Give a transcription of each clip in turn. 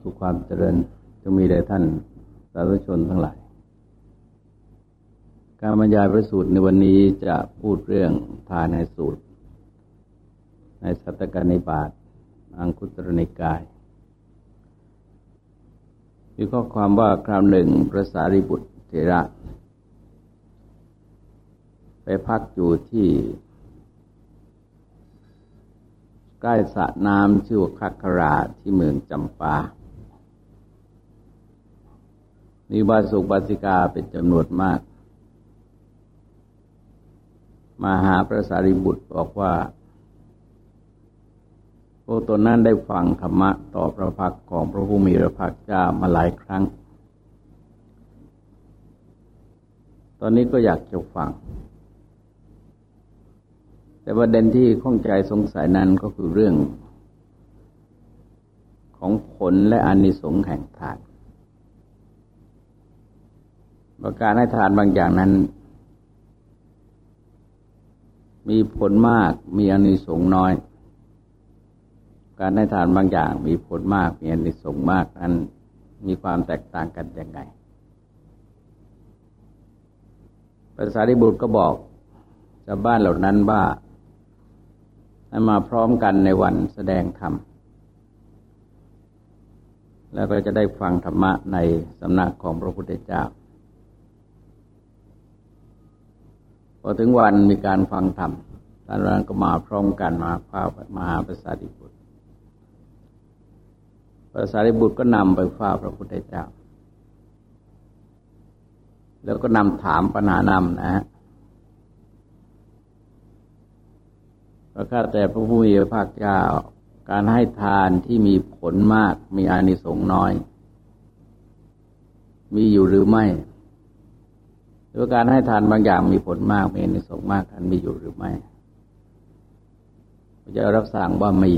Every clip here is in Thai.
สุขความเจริญจะมีแด่ท่านสาธุชนทั้งหลาย การบรรยายพระสูตรในวันนี้จะพูดเรื่องทานในสูตร ในสัตตกนิบาตอังคุตรนิกาย มีข้อความว่าคราวหนึ่งพระสารีบุตรเถระ ไปพักอยู่ที่ ใกล้สระน้ำชื่อคักคราที่เมืองจำปา มีบาสุบาสิกาเป็นจำนวนมาก มาหาพระสารีบุตรบอกว่า พวกตนนั้นได้ฟังธรรมะต่อพระพักของพระผู้มีพระภาคเจ้ามาหลายครั้ง ตอนนี้ก็อยากจะฟัง แต่ประเด็นที่ข้องใจสงสัยนั้นก็คือเรื่องของผลและอานิสงส์แห่งทาน ประการให้ทานบางอย่างนั้น มีผลมากมีอานิสงส์น้อย การให้ทานบางอย่าง มีผลมากมีอานิสงส์มากนั้นมีความแตกต่างกันยังไงภาษาริบุตรก็บอกชาวบ้านเหล่านั้นว่าให้มาพร้อมกันในวันแสดงธรรม แล้วก็จะได้ฟังธรรมะในสำนักของพระพุทธเจ้า พอถึงวันมีการฟังธรรมท่านนั้นก็มาพร้อมกันมาพามาหาภาษาดิบุตรภาษาดิบุตรก็นำไปเฝ้าพระพุทธเจ้า แล้วก็นำถามปัญหานำนะฮะพระข้าแต่พระผู้มีพระภาคเจ้าการให้ทานที่มีผลมากมีอานิสงส์น้อย มีอยู่หรือไม่ หรือการให้ทานบางอย่างมีผลมากมีอนิสงส์มากนั้นมีอยู่หรือไม่พระเจ้ารับสั่งว่ามี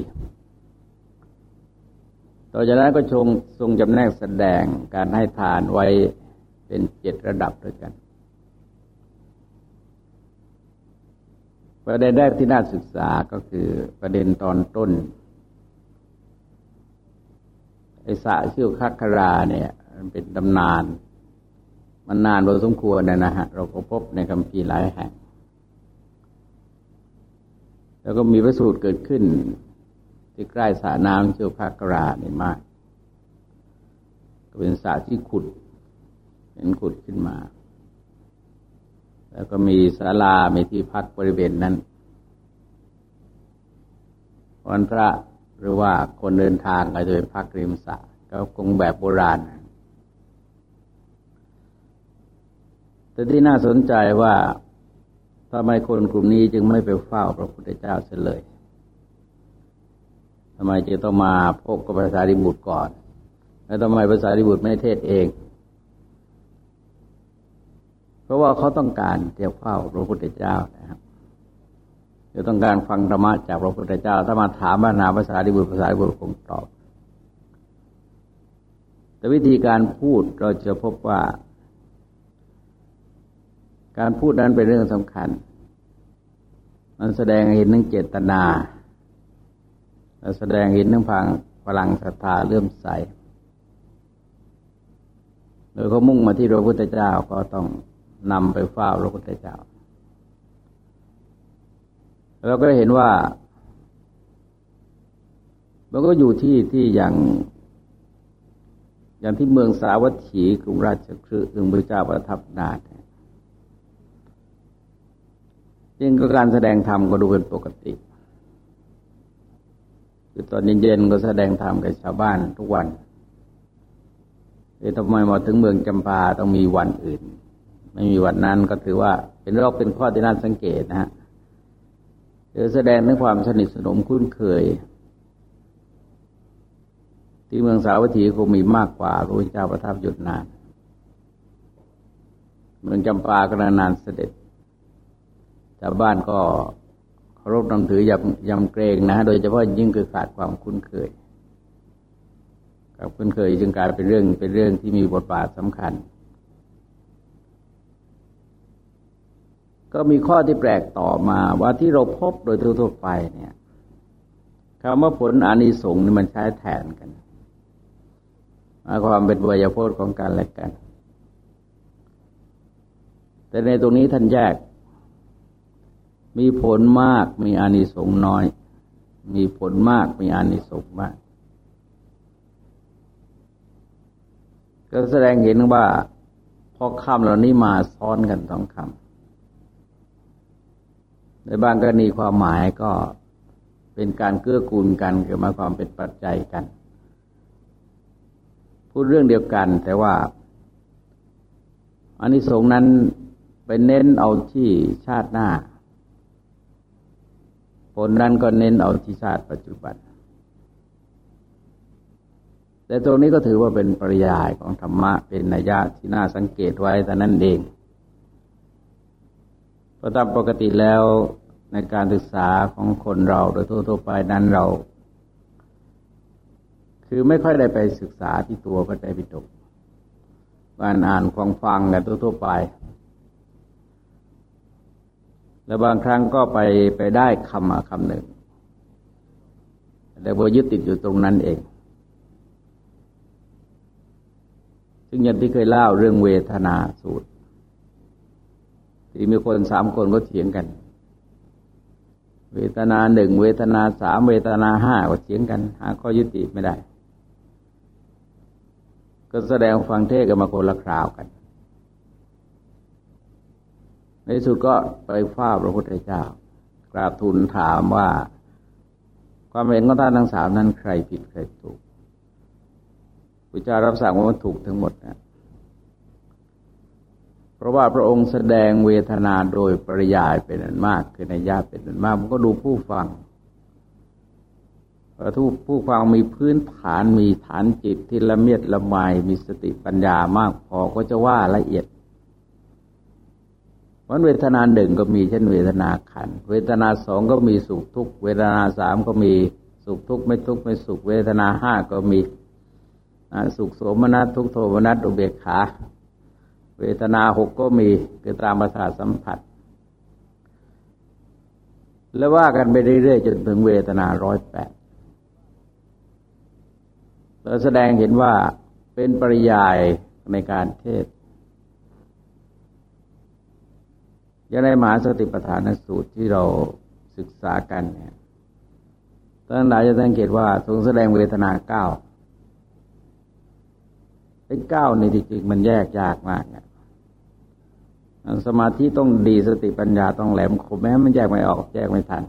ต่อจากนั้นก็ชงทรงจำแนกแสดงการให้ทานไว้เป็นเจ็ดระดับด้วยกัน ประเด็นแรกที่น่าศึกษาก็คือประเด็นตอนต้นไอสะชื่อคัคคราเนี่ย มันเป็นตำนาน มันนานพอสมควรนะนะฮะ เราก็พบในคำพีหลายแห่ง แล้วก็มีพระสูตรเกิดขึ้น ที่ใกล้สระน้ำเชื่อคัคคราเนี่ยมาก ก็เป็นสระที่ขุดเห็นขุดขึ้นมา แล้วก็มีศาลามีที่พักบริเวณนั้นวันพระหรือว่าคนเดินทางก็จะไปพักริมสระก็คงแบบโบราณ แต่ที่น่าสนใจว่าทำไมคนกลุ่มนี้จึงไม่ไปเฝ้าพระพุทธเจ้าเสียเลยทำไมจึงต้องมาพบกับภาษาดิบุตรก่อน แล้วทำไมภาษาดิบุตรไม่เทศเอง เพราะว่าเขาต้องการเที่ยวเฝ้าพระพุทธเจ้านะครับจะต้องการฟังธรรมะจากพระพุทธเจ้า ถ้ามาถามบานาภาษาดิบุตรภาษาดิบุตรคงตอบ แต่วิธีการพูดเราจะพบว่า การพูดนั้นเป็นเรื่องสำคัญ มันแสดงเห็นถึงเจตนาแสดงเห็นถึงพังพลังศรัทธาเลื่อมใสโดยเขามุ่งมาที่พระพุทธเจ้าก็ต้องนำไปเฝ้าพระพุทธเจ้าเราก็เห็นว่ามันก็อยู่ที่ที่อย่าง อย่างที่เมืองสาวัตถีกรุงราชคฤห์ถึงพระเจ้าประทับนาถ จึงก็การแสดงธรรมก็ดูเป็นปกติ คือตอนเย็นๆก็แสดงธรรมกับชาวบ้านทุกวันแต่ทำไมมาถึงเมืองจำปาต้องมีวันอื่น ไม่มีวันนั้นก็ถือว่าเป็นโรคเป็นข้อที่น่าสังเกตนะฮะคือแสดงถึงความสนิทสนมคุ้นเคย ที่เมืองสาวัตถีคงมีมากกว่าพระพุทธเจ้าประทับหยุดนาน เมืองจำปาก็นานเสด็จ ชาวบ้านก็เคารพนำถือยำยำเกรงนะโดยเฉพาะยิ่งคือขาดความคุ้นเคยกับคุ้นเคยจึงกลายเป็นเรื่องเป็นเรื่องที่มีบทบาทสำคัญ ก็มีข้อที่แปลกต่อมาว่าที่เราพบโดยทั่วไปเนี่ยคำว่าผลอานิสงส์นี่มันใช้แทนกันมาความเป็นวยพจน์ของกันและกัน แต่ในตรงนี้ท่านแยก มีผลมากมีอานิสงส์น้อย มีผลมากมีอานิสงส์มาก ก็แสดงเห็นว่าพอคำเหล่านี้มาซ้อนกันสองคำในบางกรณีความหมายก็เป็นการเกื้อกูลกันเกิดมาความเป็นปัจจัยกัน พูดเรื่องเดียวกันแต่ว่าอันนี้สงนั้นไปเน้นเอาที่ชาติหน้า ผลนั้นก็เน้นเอาที่ชาติปัจจุบัน แต่ตรงนี้ก็ถือว่าเป็นปริยายของธรรมะเป็นนัยยะที่น่าสังเกตไว้แต่นั้นเองเพราะตามปกติแล้วในการศึกษาของคนเราโดยทั่วๆไปนั้นเรา คือไม่ค่อยได้ไปศึกษาที่ตัวพระไตรปิฎกการอ่านฟังฟังกันทั่วๆไป และบางครั้งก็ไปไปได้คำมาคำหนึ่ง แต่พอยึดติดอยู่ตรงนั้นเอง ซึ่งอย่างที่เคยเล่าเรื่องเวทนาสูตร ที่มีคนสามคนก็เถียงกัน เวทนาหนึ่งเวทนาสามเวทนาห้าก็เถียงกันหาข้อยุติไม่ได้ ก็แสดงฟังเทศกันมาคนละคราวกัน ในสุดก็ไปฟ้าพระพุทธเจ้ากราบทูลถามว่า ความเห็นของท่านทั้งสามนั้นใครผิดใครถูกพระเจ้ารับสั่งว่าถูกทั้งหมดนะเพราะว่าพระองค์แสดงเวทนาโดยปริยายเป็นอันมาก คือในญาติเป็นอันมากมันก็ดูผู้ฟังทุกผู้ฟังมีพื้นฐานมีฐานจิตที่ละเมียดละไมมีสติปัญญามากพอก็จะว่าละเอียดันเวทนาหนึ่งก็มีเช่นเวทนาขัน เวทนาสองก็มีสุขทุกเวทนาสามก็มีสุขทุกไม่ทุกไม่สุข เวทนาห้าก็มีสุขโสมนัสทุกโทมนัสอุเบกขา เวทนาหกก็มีคือตามประสาทสัมผัส แล้วว่ากันไปเรื่อยๆจนถึงเวทนาร้อยแปดเราแสดงเห็นว่าเป็นปริยายในการเทศ ยังในมหาสติปัฏฐานสูตรที่เราศึกษากันเนี่ยท่านหลายจะสังเกตว่าทรงแสดงเวทนาเก้าไอ้เก้านี่จริงๆมันแยกยากมากเนี่ยสมาธิต้องดีสติปัญญาต้องแหลมคมแม้มันแยกไม่ออกแยกไม่ทัน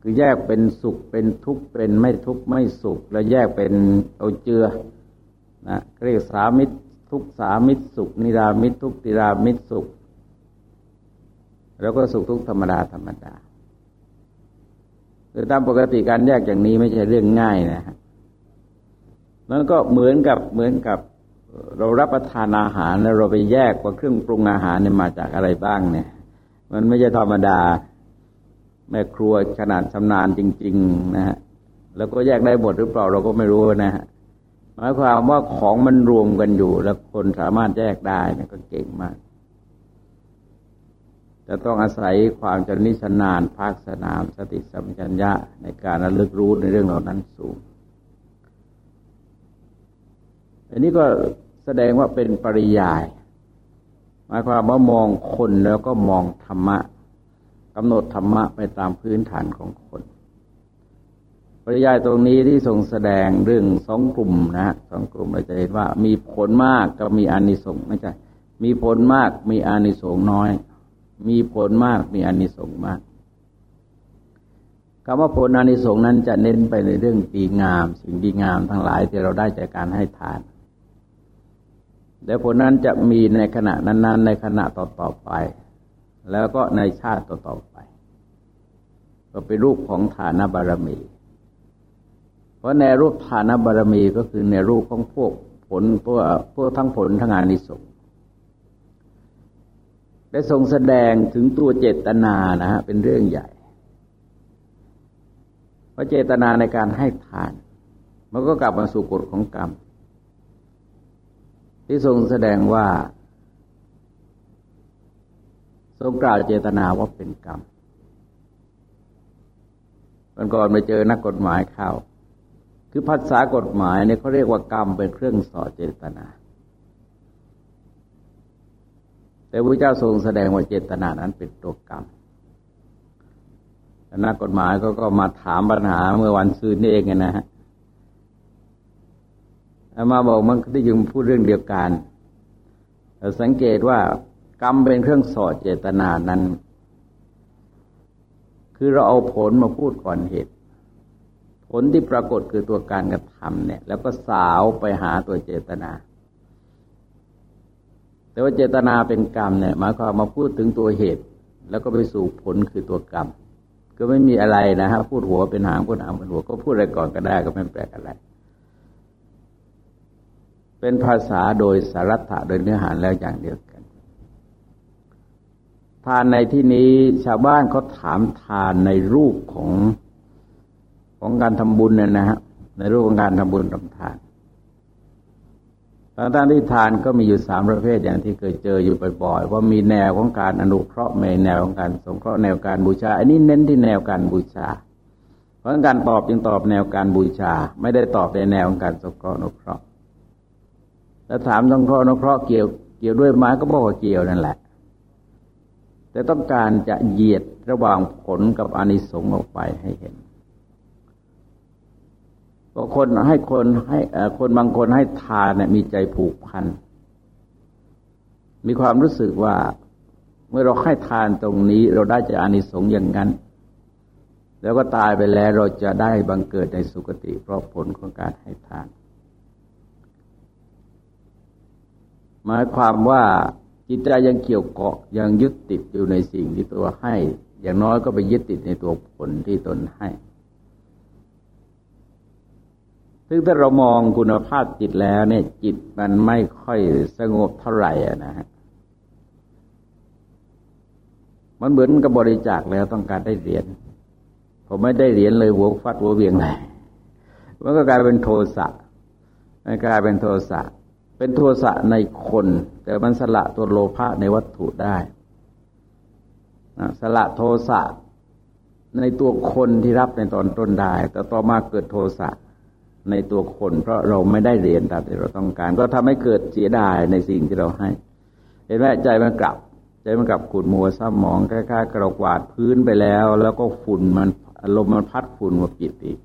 คือแยกเป็นสุขเป็นทุกข์เป็นไม่ทุกข์ไม่สุข แล้วแยกเป็นเอาเจือนะเรียกสามิตร ทุกสามิตรสุข นิรามิตรทุกติรามิตรสุข แล้วก็สุขทุกธรรมดาธรรมดาคือตามปกติการแยกอย่างนี้ไม่ใช่เรื่องง่ายนะฮะมันก็เหมือนกับเหมือนกับเรารับประทานอาหารแล้วเราไปแยกว่าเครื่องปรุงอาหารเนี่ยมาจากอะไรบ้างเนี่ย มันไม่ใช่ธรรมดา แม่ครัวขนาดชำนาญจริง ๆ นะฮะแล้วก็แยกได้หมดหรือเปล่าเราก็ไม่รู้นะฮะ หมายความว่าของมันรวมกันอยู่ แล้วคนสามารถแยกได้นี่ก็เก่งมากจะต้องอาศัยความจนิชนานภาคสนามสติสัมปชัญญะในการระลึกรู้ในเรื่องเหล่านั้นสูง อันนี้ก็แสดงว่าเป็นปริยาย หมายความว่ามองคนแล้วก็มองธรรมะกำหนดธรรมะไปตามพื้นฐานของคน ปริยายตรงนี้ที่ทรงแสดงเรื่องสองกลุ่มนะสองกลุ่มเราจะเห็นว่า มีผลมากกับมีอานิสงส์ไม่ใช่มีผลมากมีอานิสงส์น้อย มีผลมากมีอานิสงส์มากคำว่าผลอานิสงส์นั้นจะเน้นไปในเรื่องดีงาม สิ่งดีงามทั้งหลายที่เราได้จากการให้ทานและผลนั้นจะมีในขณะนั้น ๆ ในขณะต่อๆไป แล้วก็ในชาติต่อๆไป ก็เป็นรูปของฐานบารมี เพราะในรูปฐานบารมีก็คือในรูปของพวกผลพวกพวกทั้งผลทั้งงานนิสงได้ทรงแสดงถึงตัวเจตนานะฮะเป็นเรื่องใหญ่ เพราะเจตนาในการให้ทาน มันก็กลับมาสู่กฎของกรรม ที่ทรงแสดงว่า ทรงกล่าวเจตนาว่าเป็นกรรมมันก่อนไปเจอนักกฎหมายเข้า คือภาษากฎหมายเนี่ยเขาเรียกว่ากรรมเป็นเครื่องสอเจตนา แต่พระเจ้าทรงแสดงว่าเจตนานั้นเป็นตัวกรรมนักกฎหมายก็ก็มาถามปัญหาเมื่อวันซืนนี่เองนะฮะมาบอกมันได้ยิงพูดเรื่องเดียวกันสังเกตว่ากรรมเป็นเครื่องสอดเจตนานั้น คือเราเอาผลมาพูดก่อนเหตุ ผลที่ปรากฏคือตัวการกระทำเนี่ย แล้วก็สาวไปหาตัวเจตนา แต่ว่าเจตนาเป็นกรรมเนี่ยหมายความมาพูดถึงตัวเหตุ แล้วก็ไปสู่ผลคือตัวกรรม ก็ไม่มีอะไรนะฮะพูดหัวเป็นหางพูดหางเป็นหัว ก็พูดอะไรก่อนก็ได้ก็ไม่แปลกอะไร เป็นภาษาโดยสารัตถะโดยเนื้อหาแล้วอย่างเดียวกัน ทานในที่นี้ชาวบ้านเขาถามทานในรูปของ ของการทำบุญเนี่ยนะฮะในรูปของการทำบุญทำทานทางด้านที่ทานก็มีอยู่สามประเภทอย่างที่เคยเจออยู่บ่อยๆว่ามีแนวของการอนุเคราะห์ในแนวของการสงเคราะห์แนวการบูชา อันนี้เน้นที่แนวการบูชา เพราะการตอบจึงตอบแนวการบูชา ไม่ได้ตอบในแนวของการสงเคราะห์อนุเคราะห์แล้วถามสงเคราะห์อนุเคราะห์เกี่ยวเกี่ยวด้วยไหมก็บอกว่าเกี่ยวนั่นแหละ แต่ต้องการจะเหยียดระหว่างผลกับอานิสงส์ออกไปให้เห็น ก็คนให้คนให้คนบางคนให้ทานเนี่ยมีใจผูกพัน มีความรู้สึกว่า เมื่อเราให้ทานตรงนี้เราได้จะอานิสงส์อย่างนั้น แล้วก็ตายไปแล้วเราจะได้บังเกิดในสุคติ เพราะผลของการให้ทาน หมายความว่าจิตใจยังเกี่ยวเกาะยังยึดติดอยู่ในสิ่งที่ตัวให้ อย่างน้อยก็ไปยึดติดในตัวผลที่ตนให้ ซึ่งถ้าเรามองคุณภาพจิตแล้วเนี่ยจิตมันไม่ค่อยสงบเท่าไหร่นะฮะมันเหมือนกับบริจาคแล้วต้องการได้เหรียญผมไม่ได้เหรียญเลยหัวฟัดหัวเวียงเลยมันก็กลายเป็นโทสะมันกลายเป็นโทสะเป็นโทสะในคน แต่มันสละตัวโลภะในวัตถุได้สละโทสะในตัวคนที่รับในตอนต้นได้ แต่ต่อมาเกิดโทสะ ในตัวคน เพราะเราไม่ได้เรียนตามที่เราต้องการ ก็ทำให้เกิดเสียดายในสิ่งที่เราให้ เห็นไหมใจมันกลับ ใจมันกลับขุดมัวซ้ำมองคล้ายๆกระกวาดพื้นไปแล้ว แล้วก็ฝุ่นมันลมมันพัดฝุ่นมาปิดอีก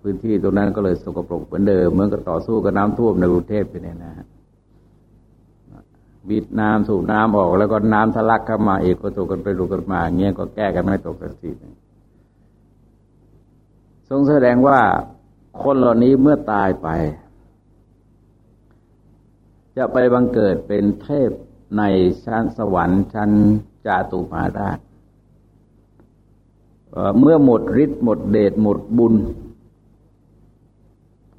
พื้นที่ตรงนั้นก็เลยสกปรกเหมือนเดิมเหมือนกับต่อสู้กับน้ำท่วมในกรุงเทพไปเนี่ยนะฮะบิดน้ำสูบน้ำออก แล้วก็น้ำทะลักเข้ามาอีกก็ตกกันไปดูกันมาเงี้ยก็แก้กันไม่ตกสักทีทรงแสดงว่า คนเหล่านี้เมื่อตายไป จะไปบังเกิดเป็นเทพในชั้นสวรรค์ชั้นจาตุมาราชเมื่อหมดฤทธิ์หมดเดชหมดบุญ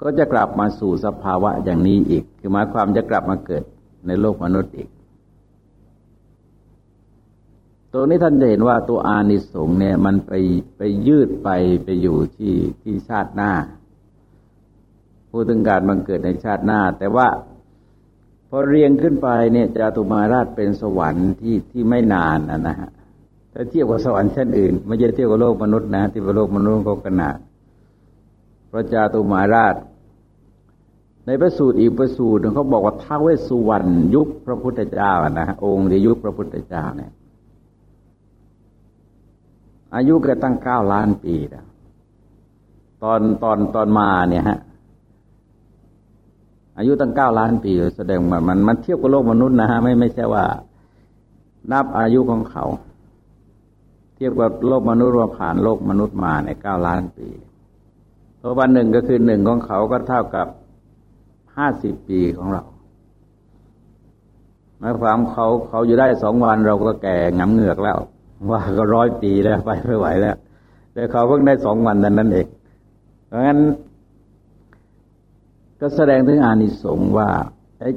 ก็จะกลับมาสู่สภาวะอย่างนี้อีก คือหมายความจะกลับมาเกิดในโลกมนุษย์อีก ตรงนี้ท่านจะเห็นว่าตัวอานิสงส์เนี่ย มันไปไปยืดไปไปอยู่ที่ที่ชาติหน้า พูดถึงการบังเกิดในชาติหน้า แต่ว่าพอเรียงขึ้นไปเนี่ยจาตุมาราชเป็นสวรรค์ที่ที่ไม่นานนะฮะถ้าเทียบกับสวรรค์ชั้นอื่นไม่ใช่เทียบกับโลกมนุษย์นะที่ว่าโลกมนุษย์ก็ขนาดพระจาตุมาราช ในพระสูตรอีกพระสูตรเขาบอกว่าท้าเวสสุวรรณยุคพระพุทธเจ้านะฮะองค์ในยุคพระพุทธเจ้าเนี่ยอายุก็ตั้งเก้าล้านปีนะตอนตอนตอนมาเนี่ยฮะ อายุตั้งเก้าล้านปีแสดงว่ามันมันเทียบกับโลกมนุษย์นะฮะไม่ไม่ใช่ว่า นับอายุของเขา เทียบกับโลกมนุษย์ว่าผ่านโลกมนุษย์มาในเก้าล้านปีเพราะวันหนึ่งก็คือหนึ่งของเขาก็เท่ากับห้าสิบปีของเราหมายความเขาเขาอยู่ได้สองวันเราก็แก่งำเหงือกแล้ว ว่าก็ร้อยปีแล้วไปไม่ไหวแล้วแต่เขาเพิ่งได้สองวันนั้นนั่นเองเพราะงั้น ก็แสดงถึงอานิสงส์ว่า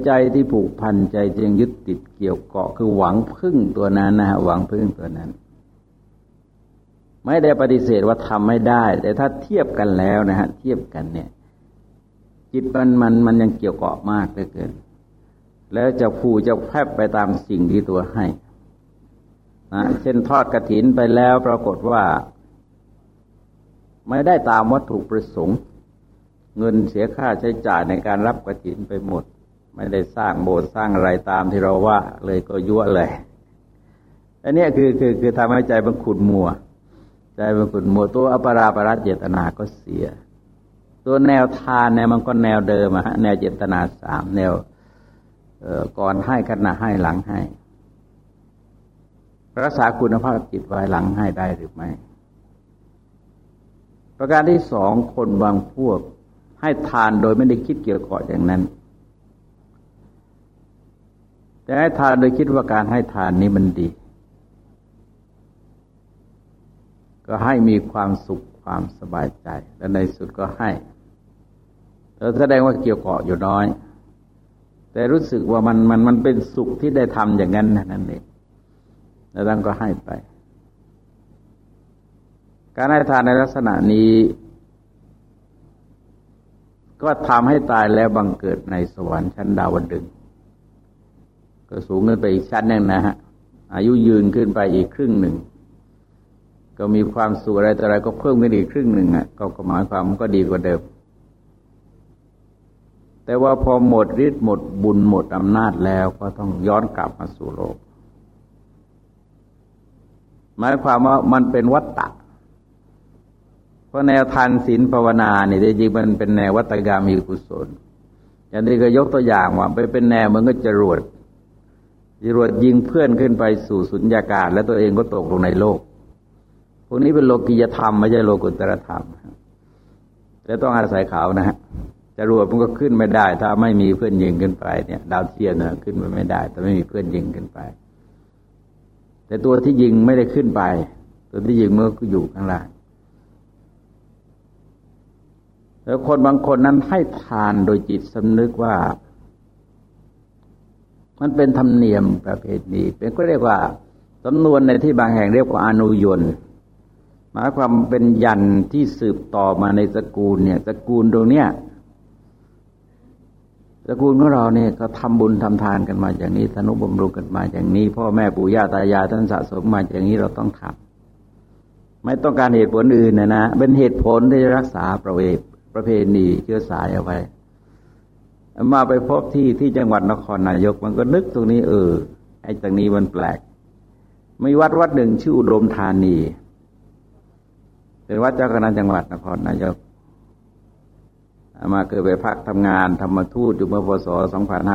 ใจที่ผูกพันใจที่ยังยึดติดเกี่ยวเกาะคือหวังพึ่งตัวนั้นนะฮะหวังพึ่งตัวนั้น ไม่ได้ปฏิเสธว่าทำไม่ได้ แต่ถ้าเทียบกันแล้วนะฮะเทียบกันเนี่ย จิตมันมันมันยังเกี่ยวเกาะมากเหลือเกิน แล้วจะฟูจะแพบไปตามสิ่งที่ตัวให้นะเช่นทอดกระถินไปแล้วปรากฏว่า ไม่ได้ตามวัตถุประสงค์ เงินเสียค่าใช้จ่ายในการรับกระถินไปหมด ไม่ได้สร้างโบสถ์สร้างอะไรตามที่เราว่าเลยก็ยั่วเลยอันนี้คือคือคือทำให้ใจมันขุดมัว ใจมันขุดมัวตัวอปราปรัเจตนาก็เสีย ตัวแนวทานเนี่ยมันก็แนวเดิมอะฮะแนวเจตนาสามแนวก่อนให้ขณะให้หลังให้ รักษาคุณภาพจิตไว้หลังให้ได้หรือไม่ ประการที่สองคนบางพวก ให้ทานโดยไม่ได้คิดเกี่ยวกับอย่างนั้น แต่ให้ทานโดยคิดว่าการให้ทานนี้มันดี ก็ให้มีความสุขความสบายใจ และในสุดก็ให้เราแสดงว่าเกี่ยวเกาะอยู่น้อย แต่รู้สึกว่ามันมันมันเป็นสุขที่ได้ทำอย่างนั้นนั่นเองแล้วท่านก็ให้ไป การให้ทานในลักษณะนี้ ก็ทำให้ตายแล้วบังเกิดในสวรรค์ชั้นดาวดึง ก็สูงขึ้นไปอีกชั้นหนึ่งนะฮะ อายุยืนขึ้นไปอีกครึ่งหนึ่ง ก็มีความสุขอะไรแต่อะไรก็เพิ่มขึ้นอีกครึ่งหนึ่งอะก็หมายความมันก็ดีกว่าเดิม แต่ว่าพอหมดฤทธิ์หมดบุญหมดอำนาจแล้วก็ต้องย้อนกลับมาสู่โลก หมายความว่ามันเป็นวัฏฏะ เพราะแนวทานศีลภาวนาเนี่ยจริงมันเป็นแนววัตกรรมีกุศล อย่างนี้ก็ยกตัวอย่างว่าไปเป็นแนวมันก็จรวดจรวดยิงเพื่อนขึ้นไปสู่สุญญากาศ แล้วตัวเองก็ตกลงในโลก พวกนี้เป็นโลกิยธรรมไม่ใช่โลกุตรธรรมแต่ต้องอาศัยเขานะฮะจรวดมันก็ขึ้นไม่ได้ ถ้าไม่มีเพื่อนยิงขึ้นไปเนี่ย ดาวเทียมเนี่ยขึ้นไปไม่ได้ แต่ไม่มีเพื่อนยิงขึ้นไป แต่ตัวที่ยิงไม่ได้ขึ้นไป ตัวที่ยิงเมื่อก็อยู่ข้างล่าง แล้วคนบางคนนั้นให้ทานโดยจิตสำนึกว่า มันเป็นธรรมเนียมประเพณีเป็นก็เรียกว่าสำนวนในที่บางแห่งเรียกว่าอนุยนหมายความเป็นยันที่สืบต่อมาในตระกูลเนี่ยตระกูลตรงเนี้ยตระกูลของเราเนี่ยก็ทำบุญทำทานกันมาอย่างนี้ธนุบำรุงกันมาอย่างนี้ พ่อแม่ปู่ย่าตายายท่านสะสมมาอย่างนี้เราต้องทำไม่ต้องการเหตุผลอื่นนะนะเป็นเหตุผลที่จะรักษาประเว ประเพณีเชื้อสายเอาไว้ มาไปพบที่ที่จังหวัดนครนายกมันก็นึกตรงนี้ เออ ไอ้ตรงนี้มันแปลก มีวัดวัดหนึ่งชื่ออุดมธานี เป็นวัดเจ้าคณะจังหวัดนครนายก มาเกิดไปพักทำงานธรรมทูตอยู่เมื่อพศ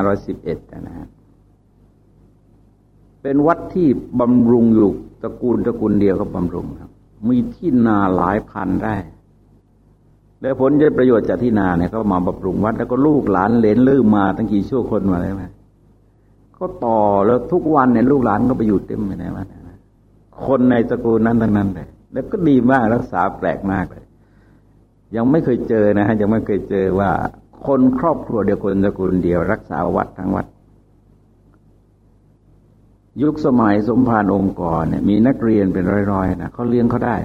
2511 นะฮะเป็นวัดที่บำรุงอยู่ตระกูลตระกูลเดียวก็บำรุงครับ มีที่นาหลายพันไร่ แล้วผลจะประโยชน์จากที่นาเนี่ยเขามาบำรุงวัด แล้วก็ลูกหลานเลนลืมมาตั้งกี่ชั่วคนมาแล้วไหมก็ต่อแล้วทุกวันเนี่ยลูกหลานก็ไปอยู่เต็มไปในวัดคนในตระกูลนั้นทั้งนั้นเลยแล้วก็ดีมากรักษาแปลกมากเลย ยังไม่เคยเจอนะฮะยังไม่เคยเจอว่า คนครอบครัวเดียวคนตระกูลเดียว รักษาวัดทั้งวัด ยุคสมัยสมภารองค์ก่อนเนี่ยมีนักเรียนเป็นร้อยๆนะเขาเลี้ยงเขาได้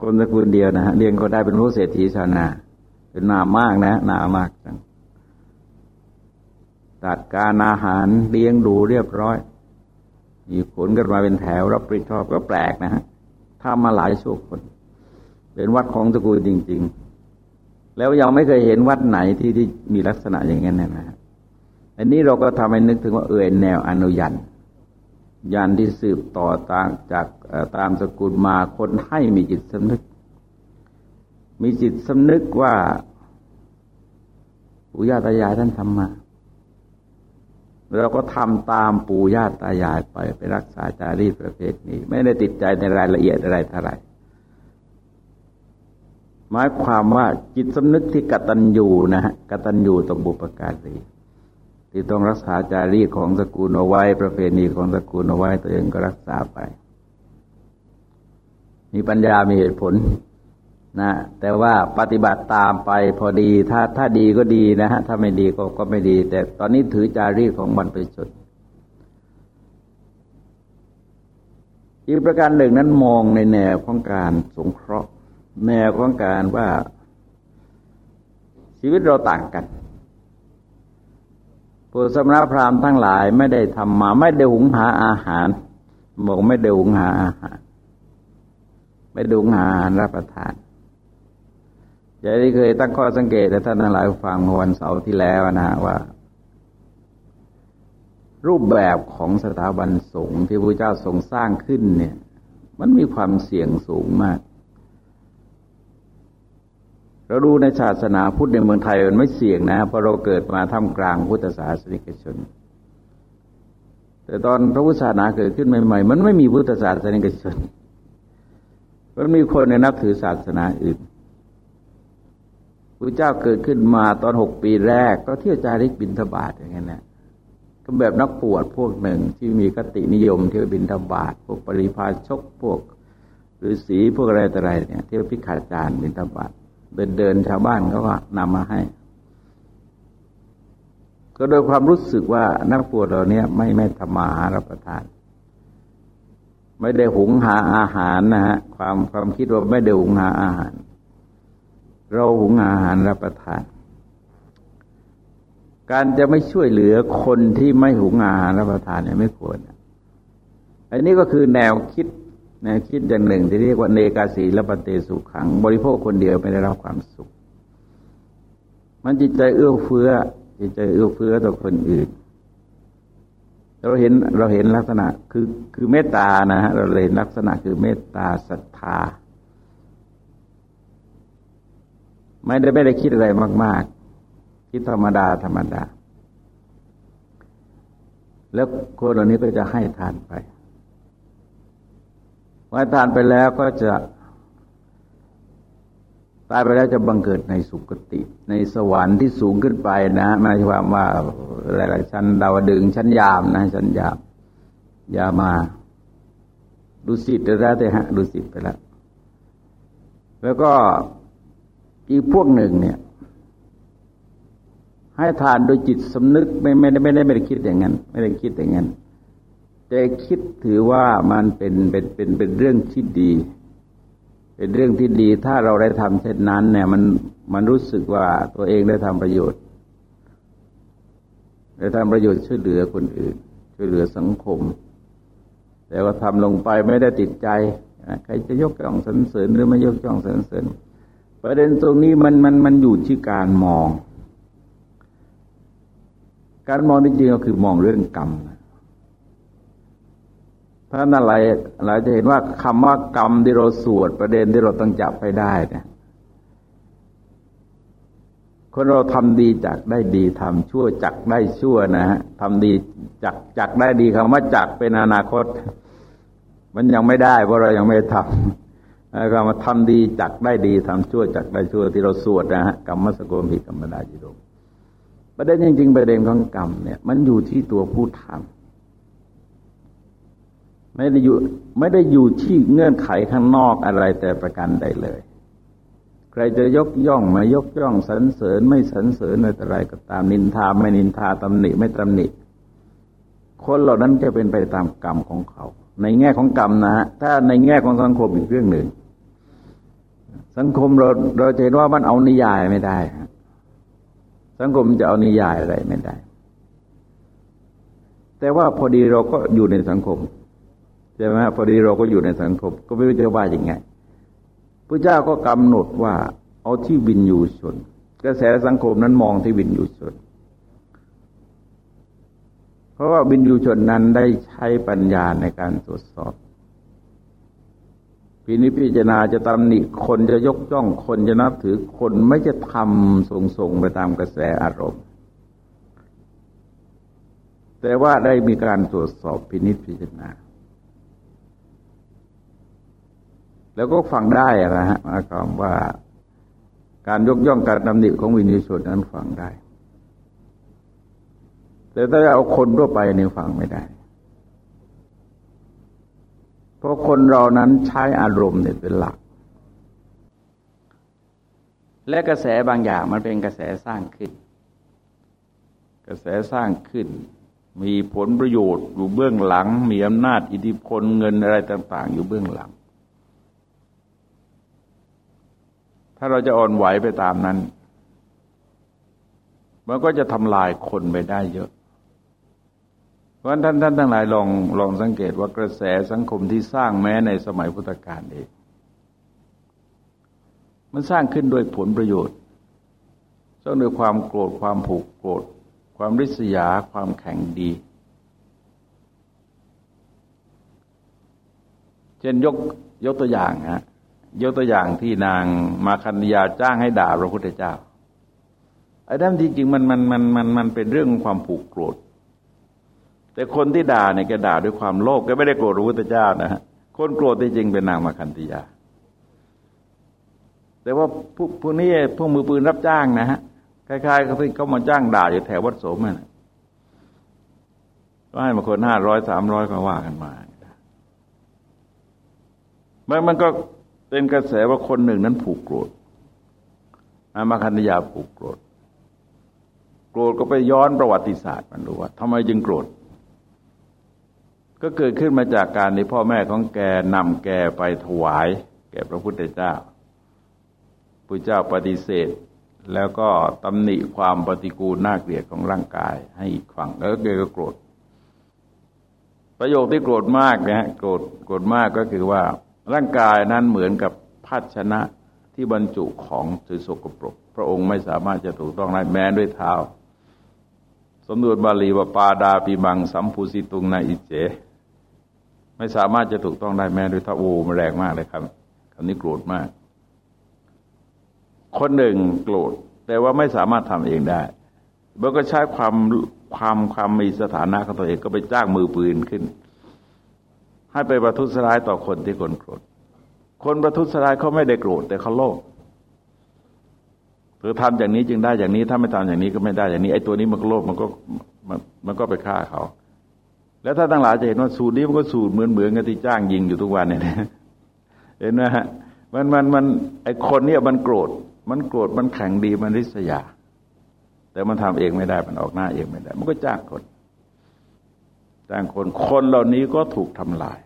คนตระกูลเดียวนะฮะเลี้ยงก็ได้เป็นผู้เศรษฐีชาวนาเป็นนามากนะนามากจังจัดการอาหารเลี้ยงดูเรียบร้อย มีผลกันมาเป็นแถวรับผิดชอบก็แปลกนะฮะทำมาหลายชั่วคน เป็นวัดของตระกูลจริง ๆ แล้วยังไม่เคยเห็นวัดไหนที่ที่มีลักษณะอย่างนั้นนะฮะอันนี้เราก็ทำให้นึกถึงว่าเออแนวอนุยัน ยันที่สืบต่อตางจากตามสกุลมาคนให้มีจิตสำนึก มีจิตสำนึกว่าปู่ย่าตายายท่านทำมา เราก็ทำตามปู่ย่าตายายไปไปรักษาจารีตประเภทนี้ ไม่ได้ติดใจในรายละเอียดอะไรเท่าไรหมายความว่าจิตสำนึกที่กตัญญูนะฮะกตัญญูต่อบุปการี ที่ต้องรักษาจารีตของสกุลเอาไว้ ประเพณีของสกุลเอาไว้ตัวเองก็รักษาไป มีปัญญามีเหตุผลนะแต่ว่าปฏิบัติตามไปพอดีถ้าถ้าดีก็ดีนะฮะถ้าไม่ดีก็ก็ไม่ดี แต่ตอนนี้ถือจารีตของบรรพชนอีกประการหนึ่งนั้นมองในแนวของการสงเคราะห์ แนวของการว่าชีวิตเราต่างกัน ผู้สมณพราหมณ์ทั้งหลายไม่ได้ทำมา ไม่ได้หุงหาอาหารบอกไม่ได้หุงหาอาหาร ไม่ได้หุงหาอาหารรับประทานจะได้เคยตั้งข้อสังเกตแต่ท่านทั้งหลายฟังวันเสาร์ที่แล้วนะว่า รูปแบบของสถาบันสงฆ์ที่พระเจ้าทรงสร้างขึ้นเนี่ย มันมีความเสี่ยงสูงมาก เราดูในศาสนาพุทธในเมืองไทยมันไม่เสี่ยงนะเพราะเราเกิดมาท่ามกลางพุทธศาสนิกชน แต่ตอนพระพุทธศาสนาเกิดขึ้นใหม่ ๆ มันไม่มีพุทธศาสนิกชน มันมีคนในนับถือศาสนาอื่นพระเจ้าเกิดขึ้นมาตอนหกปีแรก ก็เที่ยวจาริกบินทบาทอย่างนี้นะก็แบบนักปวดพวกหนึ่งที่มีกตินิยมเที่ยวบินทบาทพวกปริพาชกพวกหรือสีพวกอะไรต่ออะไรเนี่ยเที่ยวพิขาจารบินทบาท เดินเดินชาวบ้านเขาก็นำมาให้ ก็โดยความรู้สึกว่านักปวดเราเนี่ยไม่ไม่ทำมาหารับประทาน ไม่ได้หุงหาอาหารนะฮะความความคิดว่าไม่ได้หุงหาอาหาร เราหุงอาหารรับประทาน การจะไม่ช่วยเหลือคนที่ไม่หุงอาหารรับประทานเนี่ยไม่ควรอันนี้ก็คือแนวคิด แนวคิดอย่างหนึ่งที่เรียกว่าเนกาสีและปฏิสุขัง บริโภคคนเดียวไม่ได้รับความสุข มันจิตใจเอื้อเฟื้อ จิตใจเอื้อเฟื้อต่อคนอื่น เราเห็นเราเห็นลักษณะคือคือเมตตานะฮะเราเห็นลักษณะคือเมตตาศรัทธาไม่ได้ไม่ได้คิดอะไรมาก ๆ คิดธรรมดาธรรมดา แล้วคนเหล่านี้ก็จะให้ทานไป ว่าทานไปแล้วก็จะตายไปแล้วจะบังเกิดในสุคติ ในสวรรค์ที่สูงขึ้นไปนะหมายความว่าหลายๆชั้นดาวดึงชั้นยามนะชั้นยามยามาดูสิทธิ์แล้วแต่ฮะดูสิทธิ์ไปแล้ว แล้วก็อีกพวกหนึ่งเนี่ย ให้ทานโดยจิตสำนึกไม่ไม่ได้ไม่ได้ไม่ได้คิดอย่างนั้น ไม่ได้คิดอย่างนั้น แต่คิดถือว่ามันเป็นเป็นเป็นเป็นเรื่องที่ดี เป็นเรื่องที่ดี ถ้าเราได้ทำเช่นนั้น เนี่ย มันมันรู้สึกว่าตัวเองได้ทำประโยชน์ได้ทำประโยชน์ช่วยเหลือคนอื่น ช่วยเหลือสังคม แต่ว่าทำลงไปไม่ได้ติดใจใครจะยกย่องสรรเสริญหรือไม่ยกย่องสรรเสริญประเด็นตรงนี้มันมันมันอยู่ที่การมอง การมองจริงๆก็คือมองเรื่องกรรม ถ้านั่นอะไรเราจะเห็นว่าคำว่ากรรมที่เราสวดประเด็นที่เราต้องจับไปได้เนี่ยคนเราทำดีจักได้ดีทำชั่วจักได้ชั่วนะฮะทำดีจักจักได้ดีคำว่าจักเป็นอนาคต มันยังไม่ได้เพราะเรายังไม่ทำแล้วก็มาทำดีจักได้ดีทำชั่วจักได้ชั่วที่เราสวดนะฮะกรรมสโกมิกรรมดาจิโรประเด็นจริงๆประเด็นของกรรมเนี่ย มันอยู่ที่ตัวผู้ทำ ไม่ได้อยู่ไม่ได้อยู่ที่เงื่อนไขข้างนอกอะไรแต่ประกันใดเลย ใครจะยกย่องมายกย่องสรรเสริญไม่สรรเสริญอะไรก็ตามนินทาไม่นินทาตำหนิไม่ตำหนิ คนเหล่านั้นจะเป็นไปตามกรรมของเขา ในแง่ของกรรมนะฮะถ้าในแง่ของสังคมอีกเรื่องหนึ่ง สังคมเราเราเห็นว่ามันเอานิยายไม่ได้สังคมจะเอานิยายอะไรไม่ได้ แต่ว่าพอดีเราก็อยู่ในสังคม ช่ไหมพอดีเราก็อยู่ในสังคม ก็ไม่รู้จะว่าอย่างไงพระเจ้าก็กำหนดว่า เอาที่วินยูชน กระแสสังคมนั้นมองที่วินยูชน เพราะว่าวินยูชนนั้นได้ใช้ปัญญาในการตรวจสอบพินิพิจารณาจะตำหนิคนจะยกย่องคนจะนับถือคนไม่จะทำส่งๆไปตามกระแสอารมณ์ แต่ว่าได้มีการตรวจสอบพินิจพิจารณา แล้วก็ฟังได้นะฮะหมายความว่าการยกย่องการตำหนิของวินิชนนั้นฟังได้ แต่ถ้าเอาคนทั่วไปนี่ฟังไม่ได้ เพราะคนเรานั้นใช้อารมณ์เนี่ยเป็นหลัก และกระแสบางอย่างมันเป็นกระแสสร้างขึ้น กระแสสร้างขึ้น มีผลประโยชน์อยู่เบื้องหลัง มีอำนาจอิทธิพลเงินอะไรต่าง ๆ อยู่เบื้องหลัง ถ้าเราจะอ่อนไหวไปตามนั้น มันก็จะทำลายคนไปได้เยอะ เพราะท่านท่านทั้งหลายลองลองสังเกตว่ากระแสสังคมที่สร้างแม้ในสมัยพุทธกาลเองมันสร้างขึ้นโดยผลประโยชน์สร้างโดยความโกรธความผูกโกรธ ความริษยา ความแข็งดี เช่นยกยกตัวอย่างฮะ ยกตัวอย่างที่นางมาคันยาจ้างให้ด่าพระพุทธเจ้าไอ้ด้านที่จริงมันมันมันมันมันเป็นเรื่องความผูกโกรธ แต่คนที่ด่าเนี่ยแกด่าด้วยความโลภแกไม่ได้โกรธพระพุทธเจ้านะฮะคนโกรธที่จริงเป็นนางมาคันธยา แต่ว่าพวกพวกนี้พวกมือปืนรับจ้างนะฮะคล้ายๆเขาที่เขามาจ้างด่าอยู่แถววัดโสมนะก็ให้มาคนห้าร้อยสามร้อยก็ว่ากันมามันมันก็ เป็นกระแสว่าคนหนึ่งนั้นผูกโกรธอามาคันยาผูกโกรธ โกรธก็ไปย้อนประวัติศาสตร์มันดูว่าทำไมจึงโกรธ ก็เกิดขึ้นมาจากการที่พ่อแม่ของแกนำแกไปถวาย แก่พระพุทธเจ้าพระเจ้าปฏิเสธ แล้วก็ตำหนิความปฏิกูลน่าเกลียดของร่างกาย ให้อีกฝั่งแล้วแกก็โกรธ ประโยคที่โกรธมากนะฮะโกรธโกรธมากก็คือว่า ร่างกายนั้นเหมือนกับภาชนะที่บรรจุของถือสกปรก พระองค์ไม่สามารถจะถูกต้องได้แม้ด้วยเท้า สมดวนบาลีว่าปาดาปีบังสัมภูสิตุงนาอิเจ ไม่สามารถจะถูกต้องได้แม้ด้วยเท้าโอ้มันแรงมากเลยครับคำนี้โกรธมาก คนหนึ่งโกรธแต่ว่าไม่สามารถทำเองได้เมื่อก็ใช้ความความความมีสถานะของตัวเองก็ไปจ้างมือปืนขึ้น ให้ไปประทุษร้ายต่อคนที่คนโกรธ คนประทุษร้ายเขาไม่ได้โกรธแต่เขาโลภเธอทำอย่างนี้จึงได้อย่างนี้ ถ้าไม่ทำอย่างนี้ก็ไม่ได้อย่างนี้ไอ้ตัวนี้มันก็โลภมันก็มันมันก็ไปฆ่าเขา แล้วถ้าตั้งหลายจะเห็นว่าสูตรนี้มันก็สูตรเหมือนเหมือนกันที่จ้างยิงอยู่ทุกวันเนี่ยเห็นไหมฮะมันมันมันไอ้คนเนี่ยมันโกรธ มันโกรธมันแข็งดีมันริษยา แต่มันทำเองไม่ได้มันออกหน้าเองไม่ได้ มันก็จ้างคน จ้างคนคนเหล่านี้ก็ถูกทำลาย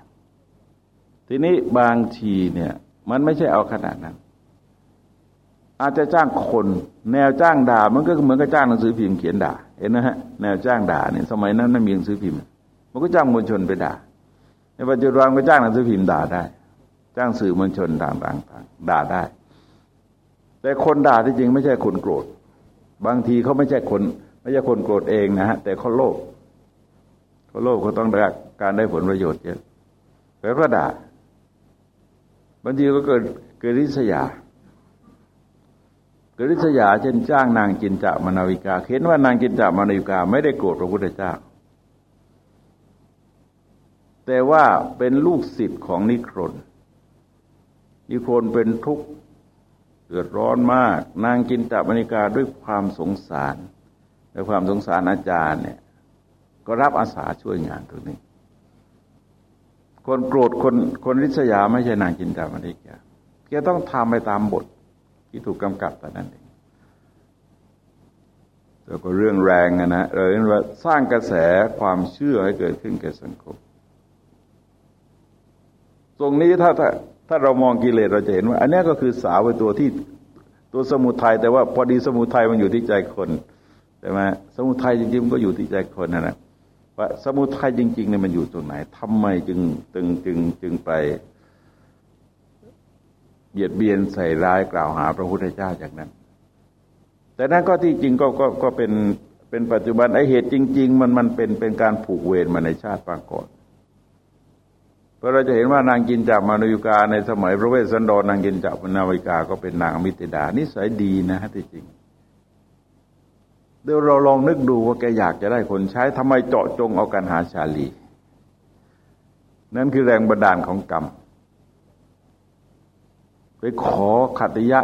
ทีนี้บางทีเนี่ย มันไม่ใช่เอาขนาดนั้น อาจจะจ้างคนแนวจ้างด่า มันก็เหมือนกับจ้างหนังสือพิมพ์เขียนด่า เห็นนะฮะแนวจ้างด่าเนี่ยสมัยนั้นไม่มีหนังสือพิมพ์ มันก็จ้างมวลชนไปด่า ในปัจจุบันก็จ้างหนังสือพิมพ์ด่าได้ จ้างสื่อมวลชนต่างๆด่าได้ แต่คนด่าที่จริงไม่ใช่คนโกรธ บางทีเขาไม่ใช่คนไม่ใช่คนโกรธเองนะฮะแต่เขาโลภ ราะโลภก็ต้องได้การได้ผลประโยชน์เยอะแล้วก็ด่าบางทีก็เกิดเกิดริษยา เกิดริษยาเช่นจ้างนางจินจามนาวิกาเห็นว่านางจินจามนาวิกา ไม่ได้โกรธพระพุทธเจ้า แต่ว่าเป็นลูกศิษย์ของนิครนนิครนเป็นทุกข์เดือดร้อนมาก นางจินจามนาวิกาด้วยความสงสารด้วยความสงสารอาจารย์เนี่ย ก็รับอาสาช่วยงานตรงนี้ คนโกรธคนคนริษยาไม่ใช่นางจินตามริกาแกต้องทำไปตามบทที่ถูกกำกับแต่นั้นเองแล้วก็เรื่องแรงนะเราเรียกว่าสร้างกระแสความเชื่อให้เกิดขึ้นแก่สังคม ตรงนี้ถ้าถ้าถ้าเรามองกิเลสเราจะเห็นว่า อันนี้ก็คือสาวเป็นตัวที่ตัวสมุทัยแต่ว่าพอดีสมุทัยมันอยู่ที่ใจคนใช่ไหมสมุทัยจริงๆก็อยู่ที่ใจคนนะนะ ว่าสมุทัยจริงๆเนี่ยมันอยู่ตรงไหนทำไมจึงจึงจึงจึงไปเบียดเบียนใส่ร้ายกล่าวหาพระพุทธเจ้าจากนั้น แต่นั้นก็ที่จริงก็ก็ก็เป็นเป็นปัจจุบันไอเหตุจริง ๆ มันมันเป็นเป็นการผูกเวรมาในชาติปางก่อนเพราะเราจะเห็นว่านางกินจากมานุยกาในสมัยพระเวสสันดรนางกินจากมานาวิกาก็เป็นนางมิตรดานิสัยดีนะฮะที่จริง เดี๋ยวเราลองนึกดูว่าแกอยากจะได้คนใช้ทำไมเจาะจงเอาการหาชาลี นั่นคือแรงบันดาลของกรรม ไปขอขัตยะ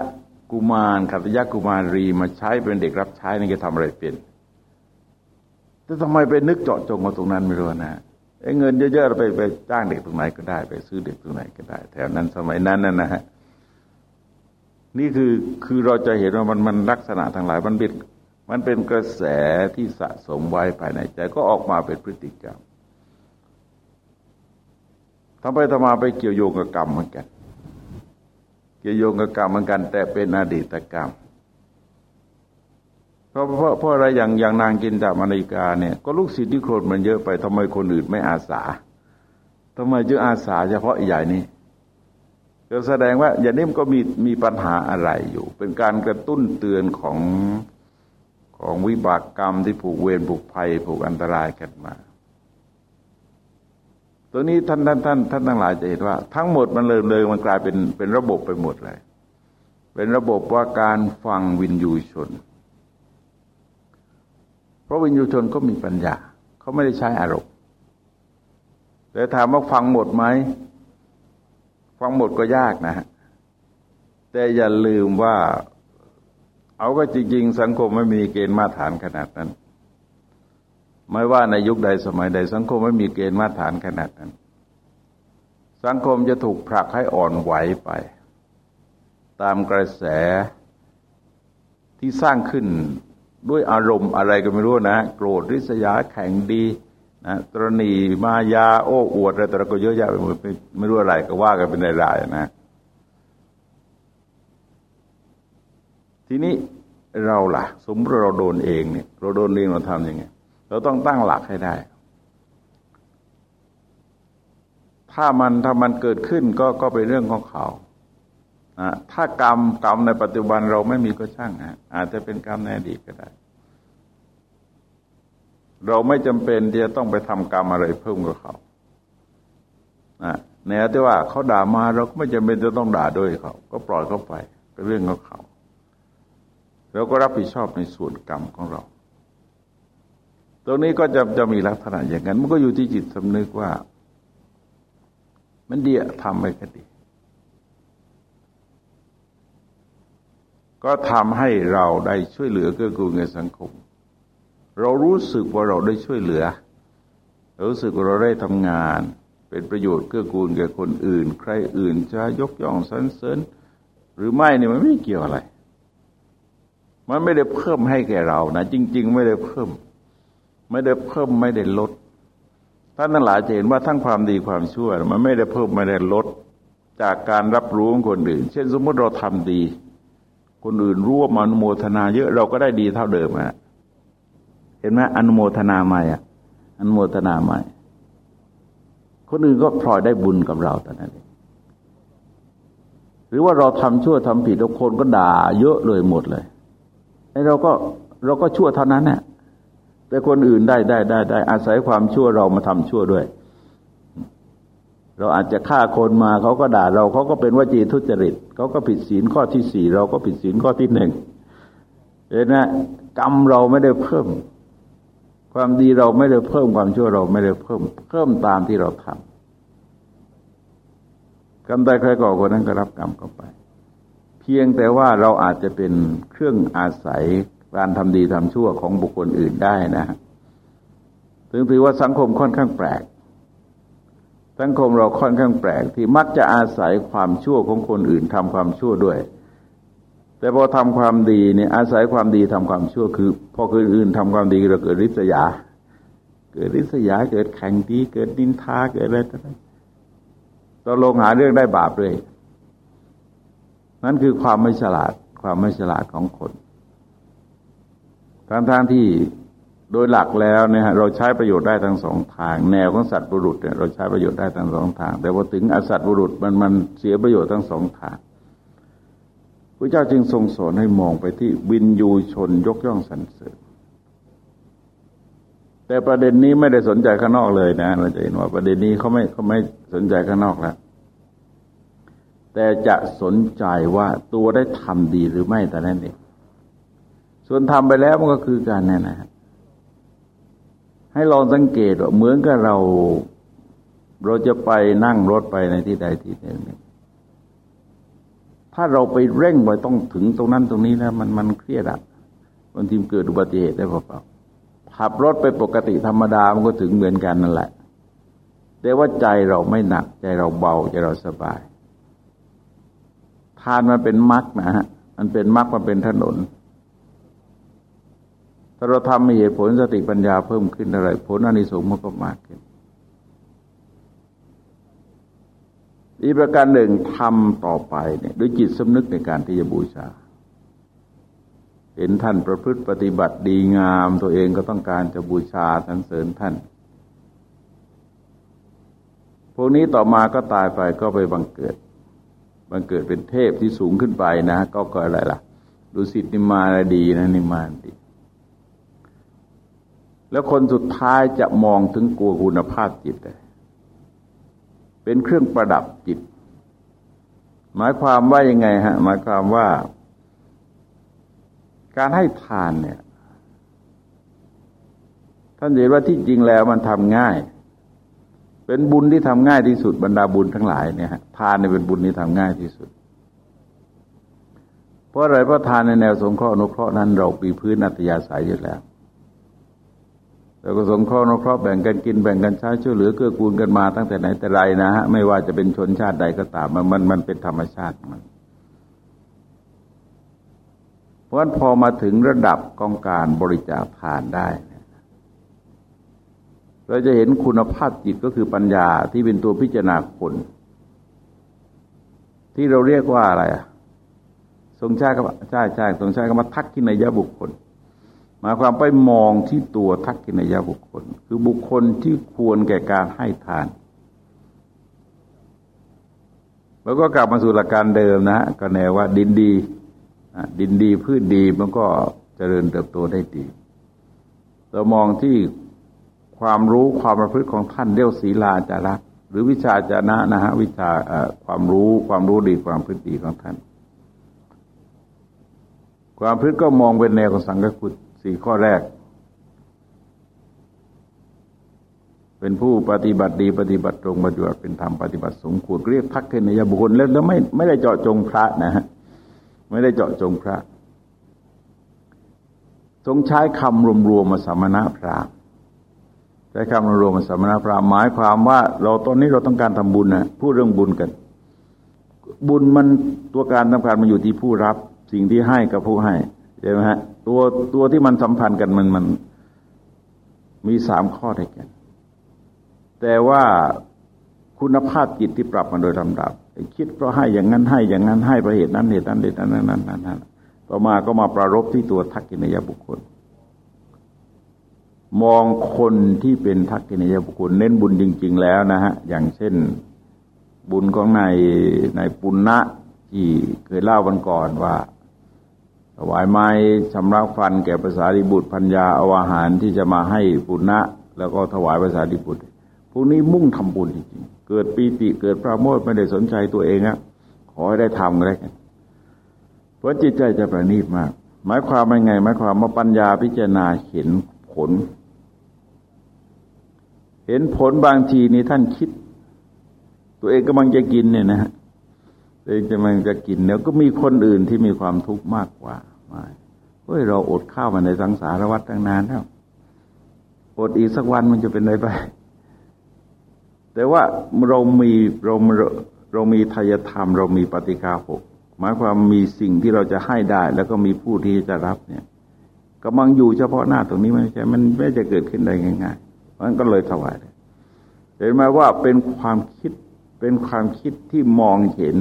กุมารขัตยะกุมารีมาใช้เป็นเด็กรับใช้นี่แกทำอะไรเป็นแต่ทำไมไปนึกเจาะจงมาตรงนั้นไม่รู้นะไอ้เงินเยอะๆไปไปจ้างเด็กตรงไหนก็ได้ ไปซื้อเด็กตรงไหนก็ได้ แถวนั้นสมัยนั้นน่ะนะฮะนี่คือคือเราจะเห็นว่ามันมันลักษณะทั้งหลายมันเป็น มันเป็นกระแสที่สะสมไว้ภายในใจก็ออกมาเป็นพฤติกรรมทำไปทำมาไปเกี่ยวโยงกับกรรมเหมือนกัน เกี่ยวโยงกับกรรมเหมือนกัน แต่เป็นอดีตกรรม เพราะเพราะเพราะอะไรอย่างอย่างนางกินดามานิกาเนี่ย ก็ลูกศิษย์ที่โครนมันเยอะไปทำไมคนอื่นไม่อาสาทำไมจึงอาสาเฉพาะใหญ่นี้จะแสดงว่า อย่างนี้มันก็มีมีปัญหาอะไรอยู่ เป็นการกระตุ้นเตือนของ ของวิบากกรรมที่ผูกเวรผูกภัยผูกอันตรายกันมา ตัวนี้ท่านท่านท่านท่านทั้งหลายจะเห็นว่า ทั้งหมดมันเลยเลยมันกลายเป็นเป็นระบบไปหมดเลย เป็นระบบว่าการฟังวินยูชน เพราะวินยูชนก็มีปัญญา เขาไม่ได้ใช้อารมณ์แต่ถามว่าฟังหมดไหมฟังหมดก็ยากนะฮะแต่อย่าลืมว่า เอาก็จริง ๆ สังคมไม่มีเกณฑ์มาตรฐานขนาดนั้น ไม่ว่าในยุคใดสมัยใด สังคมไม่มีเกณฑ์มาตรฐานขนาดนั้น สังคมจะถูกผลักให้อ่อนไหวไป ตามกระแสที่สร้างขึ้นด้วยอารมณ์อะไรก็ไม่รู้นะ โกรธริษยาแข่งดีนะตรณีมายาโอ้อวดอะไรต่างก็เยอะแยะไปหมดไม่รู้อะไรก็ว่ากันเป็นรายๆนะ ทีนี้เราล่ะ สมมติเราโดนเองเนี่ย เราโดนเองเราทำยังไง เราต้องตั้งหลักให้ได้ ถ้ามันถ้ามันเกิดขึ้นก็ก็เป็นเรื่องของเขาถ้ากรรมกรรมในปัจจุบันเราไม่มีก็ช่างนะอาจจะเป็นกรรมในอดีตก็ได้ เราไม่จำเป็นที่จะต้องไปทำกรรมอะไรเพิ่มกับเขาในที่ว่าเขาด่ามาเราก็ไม่จำเป็นจะต้องด่าด้วยเขา ก็ปล่อยเขาไปก็เรื่องของเขา เราก็รับผิดชอบในส่วนกรรมของเรา ตรงนี้ก็จะจะมีลักษณะอย่างนั้น มันก็อยู่ที่จิตสำนึกว่า มันเดียทำไปก็ดี ก็ทำให้เราได้ช่วยเหลือเกื้อกูลในสังคม เรารู้สึกว่าเราได้ช่วยเหลือ รู้สึกว่าเราได้ทำงานเป็นประโยชน์เกื้อกูลแก่คนอื่น ใครอื่นจะยกย่องสรรเสริญหรือไม่เนี่ยมันไม่เกี่ยวอะไร มันไม่ได้เพิ่มให้แก่เรานะจริง ๆ ไม่ได้เพิ่ม ไม่ได้เพิ่มไม่ได้ลดท่านทั้งหลายจะเห็นว่าทั้งความดีความชั่ว มันไม่ได้เพิ่มไม่ได้ลดจากการรับรู้ของคนอื่น เช่นสมมติเราทำดี คนอื่นรู้ว่ามันโมทนาเยอะเราก็ได้ดีเท่าเดิมอะเห็นไหมอนุโมทนาใหม่อะอนุโมทนาใหม่ คนอื่นก็พลอยได้บุญกับเราแต่นั้นเองหรือว่าเราทำชั่วทำผิดแล้วคนก็ด่าเยอะเลยหมดเลย เราก็เราก็ชั่วเท่านั้นเนี่ยแต่คนอื่นได้ได้ได้ได้ อาศัยความชั่วเรามาทำชั่วด้วย เราอาจจะฆ่าคนมาเขาก็ด่าเราเขาก็เป็นวจีทุจริตเขาก็ผิดศีลข้อที่สี่เราก็ผิดศีลข้อที่หนึ่งเห็นไหมกรรมเราไม่ได้เพิ่ม ความดีเราไม่ได้เพิ่มความชั่วเราไม่ได้เพิ่ม เพิ่มตามที่เราทำกรรมใดใครก่อคนนั้นก็รับกรรมเข้าไป เพียงแต่ว่าเราอาจจะเป็นเครื่องอาศัยการทำดีทำชั่วของบุคคลอื่นได้นะถึงถือว่าสังคมค่อนข้างแปลก สังคมเราค่อนข้างแปลก ที่มักจะอาศัยความชั่วของคนอื่นทำความชั่วด้วย แต่พอทำความดีเนี่ยอาศัยความดีทำความชั่วคือพอคนอื่นทำความดีเราเกิดริษยา เกิดริษยาเกิดแข่งดีเกิดดินทาเกิดอะไรต่างๆต่อลงหาเรื่องได้บาปเลย นั่นคือความไม่ฉลาด ความไม่ฉลาดของคนทั้งทางที่โดยหลักแล้วเนี่ยเราใช้ประโยชน์ได้ทั้งสองทาง แนวของสัตว์บุรุษเนี่ยเราใช้ประโยชน์ได้ทั้งสองทาง แต่พอถึงอสัตว์บุรุษมันมันเสียประโยชน์ทั้งสองทางพระเจ้าจึงทรงสอนให้มองไปที่วินยูชนยกย่องสรรเสริญแต่ประเด็นนี้ไม่ได้สนใจข้างนอกเลยนะ เราจะเห็นว่าประเด็นนี้เขาไม่เขาไม่สนใจข้างนอกแล้ว แต่จะสนใจว่าตัวได้ทำดีหรือไม่แต่นั้นเอง ส่วนทำไปแล้วมันก็คือการนี่นะให้ลองสังเกตว่าเหมือนกับเรา เราจะไปนั่งรถไปในที่ใดที่หนึ่งถ้าเราไปเร่งไปต้องถึงตรงนั้นตรงนี้แล้วมันมันเครียดอะบางทีเกิดอุบัติเหตุได้เปล่าขับรถไปปกติธรรมดามันก็ถึงเหมือนกันนั่นแหละ แต่ว่าใจเราไม่หนักใจเราเบาใจเราสบาย ทานมันเป็นมรรคนะฮะมันเป็นมรรคมันเป็นถนนถ้าเราทำมีเหตุผลสติปัญญาเพิ่มขึ้นอะไรผลอานิสงส์มันก็มากขึ้นอีกประการหนึ่งทำต่อไปเนี่ยด้วยจิตสำนึกในการที่จะบูชา เห็นท่านประพฤติปฏิบัติดีงาม ตัวเองก็ต้องการจะบูชาสรรเสริญท่าน พวกนี้ต่อมาก็ตายไปก็ไปบังเกิด มันเกิดเป็นเทพที่สูงขึ้นไปนะ ก็ก็อะไรล่ะดูสิทนิมานดีนะนิมานดี แล้วคนสุดท้ายจะมองถึงกัวคุณภาพจิตเลยเป็นเครื่องประดับจิต หมายความว่ายังไงฮะ หมายความว่า การให้ทานเนี่ยท่านเห็นว่าที่จริงแล้วมันทำง่าย เป็นบุญที่ทำง่ายที่สุดบรรดาบุญทั้งหลายเนี่ยทานเนี่ยเป็นบุญที่ทำง่ายที่สุด เพราะอะไรเพราะทานในแนวสงเคราะห์อนุเคราะห์นั้นเราปีพื้นอัตยาศัยอยู่แล้วเราก็สงเคราะห์อนุเคราะห์แบ่งกันกินแบ่งกันใช้ช่วยเหลือเกื้อกูลกันมาตั้งแต่ไหนแต่ไรนะฮะไม่ว่าจะเป็นชนชาติใดก็ตามมันมันมันเป็นธรรมชาติมันเพราะฉะนั้นพอมาถึงระดับกองการบริจาคทานได้ เราจะเห็นคุณภาพจิตก็คือปัญญาที่เป็นตัวพิจารณาคน ที่เราเรียกว่าอะไรอะทรงชาติก็ใช่ใช่ทรงชาติก็มาทักกินยะบุคคลหมายความไปมองที่ตัวทักกินยะบุคคล คือบุคคลที่ควรแก่การให้ทาน แล้วก็กลับมาสู่หลักการเดิมนะฮะก็แนวว่าดินดีดินดีพืชดีมันก็เจริญเติบโตได้ดี เรามองที่ ความรู้ความประพฤติของท่านเรียกศีลาจาระหรือวิชาจานะนะฮะวิชาความรู้ความรู้ดีความพฤติดีของท่าน ความพฤติก็มองเป็นแนวของสังฆกุศสี่ข้อแรก เป็นผู้ปฏิบัติดีปฏิบัติตรงปฏิบัติเป็นธรรมปฏิบัติสงควรเรียกทักเทนยบุคคลแล้วไม่ไม่ได้เจาะจงพระนะฮะไม่ได้เจาะจงพระทรงใช้คำรวมๆมาสมณะพระ ใช้คำรวมๆมาสมณพระหมายความว่า เราตอนนี้เราต้องการทำบุญนะพูดเรื่องบุญกัน บุญมันตัวการสำคัญมันอยู่ที่ผู้รับ สิ่งที่ให้กับผู้ให้ใช่ไหมฮะตัวตัวที่มันสัมพันธ์กันมันมันมีสามข้อด้วยกัน แต่ว่าคุณภาพจิตที่ปรับมาโดยลำดับ คิดเพราะให้อย่างนั้นให้อย่างนั้นให้ประเหตุนั้นเหตุนั้นเหตุนั้นนั้นนั้นนั้นต่อมาก็มาประรบที่ตัวทักกินยบุคคล มองคนที่เป็นทักกินยบุคคลเน้นบุญจริง ๆ แล้วนะฮะ อย่างเช่นบุญของในในปุณณะที่เคยเล่าวันก่อนว่าถวายไม้ชำระฟันแก่ภาษาดิบุตรพัญญาอาอาหารที่จะมาให้ปุณณะ แล้วก็ถวายภาษาดิบุตรพวกนี้มุ่งทำบุญจริงๆ เกิดปีติเกิดพระโมทไม่ได้สนใจตัวเองอะขอให้ได้ทำก็ได้เพราะจิตใจจะประณีตมาก หมายความว่าไง หมายความว่าปัญญาพิจารณาเห็นผล เห็นผลบางทีนี่ท่านคิด ตัวเองกำลังจะกินเนี่ยนะฮะตัวเองจะมันจะกินแล้วก็มีคนอื่นที่มีความทุกข์มากกว่าไม่เฮ้ยเราอดข้าวมาในสังสารวัฏตั้งนานแล้วอดอีกสักวันมันจะเป็นไรไป แต่ว่าเรามีเราเรามีทายธรรม เรามีปฏิกาหกหมายความมีสิ่งที่เราจะให้ได้ แล้วก็มีผู้ที่จะรับเนี่ยกำลังอยู่เฉพาะหน้าตรงนี้ไม่ใช่ มันไม่จะเกิดขึ้นได้ง่ายๆ มันก็เลยถวายเห็นไหมว่าเป็นความคิดเป็นความคิดที่มองเห็น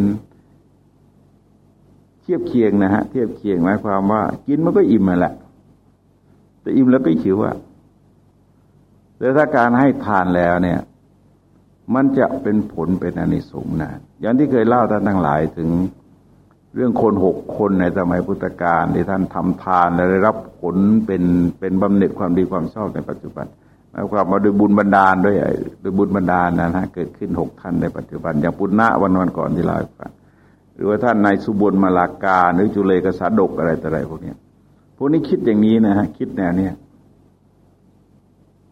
เทียบเคียงนะฮะ เทียบเคียงหมายความว่า กินมันก็อิ่มมาแหละแต่อิ่มแล้วก็หิวอะแต่ถ้าการให้ทานแล้วเนี่ย มันจะเป็นผลเป็นอนิสงส์นะอย่างที่เคยเล่าท่านทั้งหลายถึงเรื่องคนหกคนในสมัยพุทธกาลที่ท่านทำทานและได้รับผลเป็นเป็นบำเหน็จความดีความชอบในปัจจุบัน หมายความมาโดยบุญบันดาลด้วยโดยบุญบันดาลนะฮะเกิดขึ้นหกท่านในปัจจุบัน อย่างปุณณะวันวันก่อนที่เล่าให้ฟังรือว่าท่านนายสุบนมาลากาหรือจุเลกษาดกอะไรต่ออะไรพวกนี้พวกนี้คิดอย่างนี้นะฮะคิดแนวเนี้ย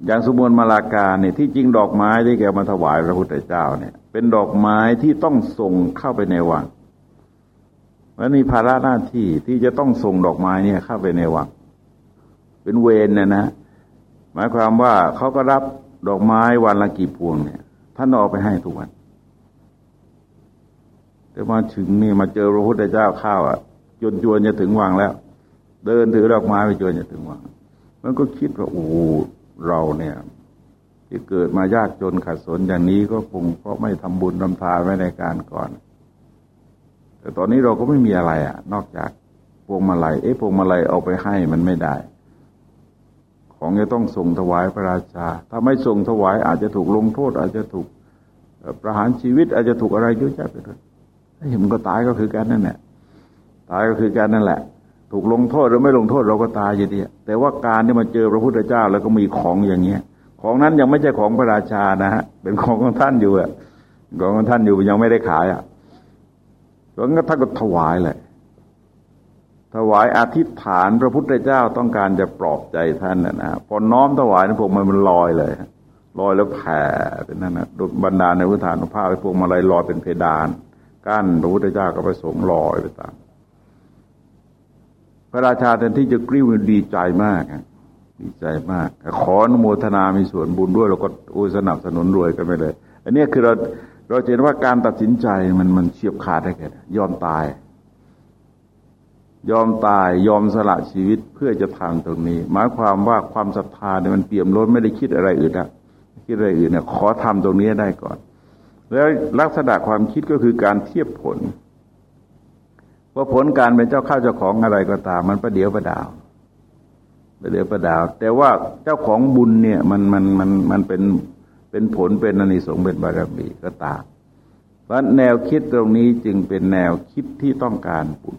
อย่างสุบนมาลากาเนี่ยที่จริงดอกไม้ที่แกมาถวายพระพุทธเจ้าเนี่ย เป็นดอกไม้ที่ต้องส่งเข้าไปในวังมันมีภาระหน้าที่ที่จะต้องส่งดอกไม้เนี่ยเข้าไปในวัง เป็นเวรนะนะ มายความว่าเขาก็รับดอกไม้วันละกี่พวงเนี่ยท่านเอาไปให้ทุกวัน แต่มาถึงนี่มาเจอพระพุทธเจ้าข้าวอะจนจวนจะถึงวังแล้ว เดินถือดอกไม้ไปจนจะถึงวัง มันก็คิดว่าโอ้เราเนี่ย ที่เกิดมายากจนขัดสนอย่างนี้ก็คงเพราะไม่ทำบุญทำทานไว้ในการก่อน แต่ตอนนี้เราก็ไม่มีอะไรอะ นอกจากพวงมาลัยเอ๊ะพวงมาลัยเอาไปให้มันไม่ได้ ของจะต้องส่งถวายพระราชา ถ้าไม่ส่งถวายอาจจะถูกลงโทษ อาจจะถูกประหารชีวิต อาจจะถูกอะไรเยอะแยะไปด้วยมันก็ตายก็คือการนั่นแหละตายก็คือการนั่นแหละ ถูกลงโทษหรือไม่ลงโทษเราก็ตายอยู่ดีแต่ว่าการที่มาเจอพระพุทธเจ้าแล้วก็มีของอย่างเงี้ย ของนั้นยังไม่ใช่ของพระราชานะฮะเป็นของของท่านอยู่อะของของท่านอยู่ยังไม่ได้ขายอะแล้วก็ท่านก็ถวายเลย ถวายอธิษฐานพระพุทธเจ้าต้องการจะปลอบใจท่านนะนะพอน้อมถวายนะพวกมันมันลอยเลยลอยแล้วแผ่เป็นนั่นนะบรรดาในพุทธานุภาพไอ้พวกมาลัยลอยเป็นเพดานกั้นพระพุทธเจ้าก็ไปสงลอยไปตาม พระราชาแทนที่จะกริ้วดีใจมากดีใจมาก ขออนุโมทนามีส่วนบุญด้วยเราก็อุสนับสนุนรวยกันไปเลย อันนี้คือเราเราเห็นว่าการตัดสินใจมันมันเฉียบขาดได้แค่ยอมตาย ยอมตายยอมสละชีวิตเพื่อจะทำตรงนี้ หมายความว่าความศรัทธาเนี่ยมันเปี่ยมล้นไม่ได้คิดอะไรอื่นนะคิดอะไรอื่นเนี่ยขอทำตรงนี้ได้ก่อน แล้วลักษณะความคิดก็คือการเทียบผล ว่าผลการเป็นเจ้าข้าวเจ้าของอะไรก็ตาม มันประเดี๋ยวประดาวประเดี๋ยวประดาว แต่ว่าเจ้าของบุญเนี่ยมันมันมันมันเป็นเป็นผลเป็นอนิสงส์เป็นบารมีก็ตามเพราะแนวคิดตรงนี้จึงเป็นแนวคิดที่ต้องการบุญ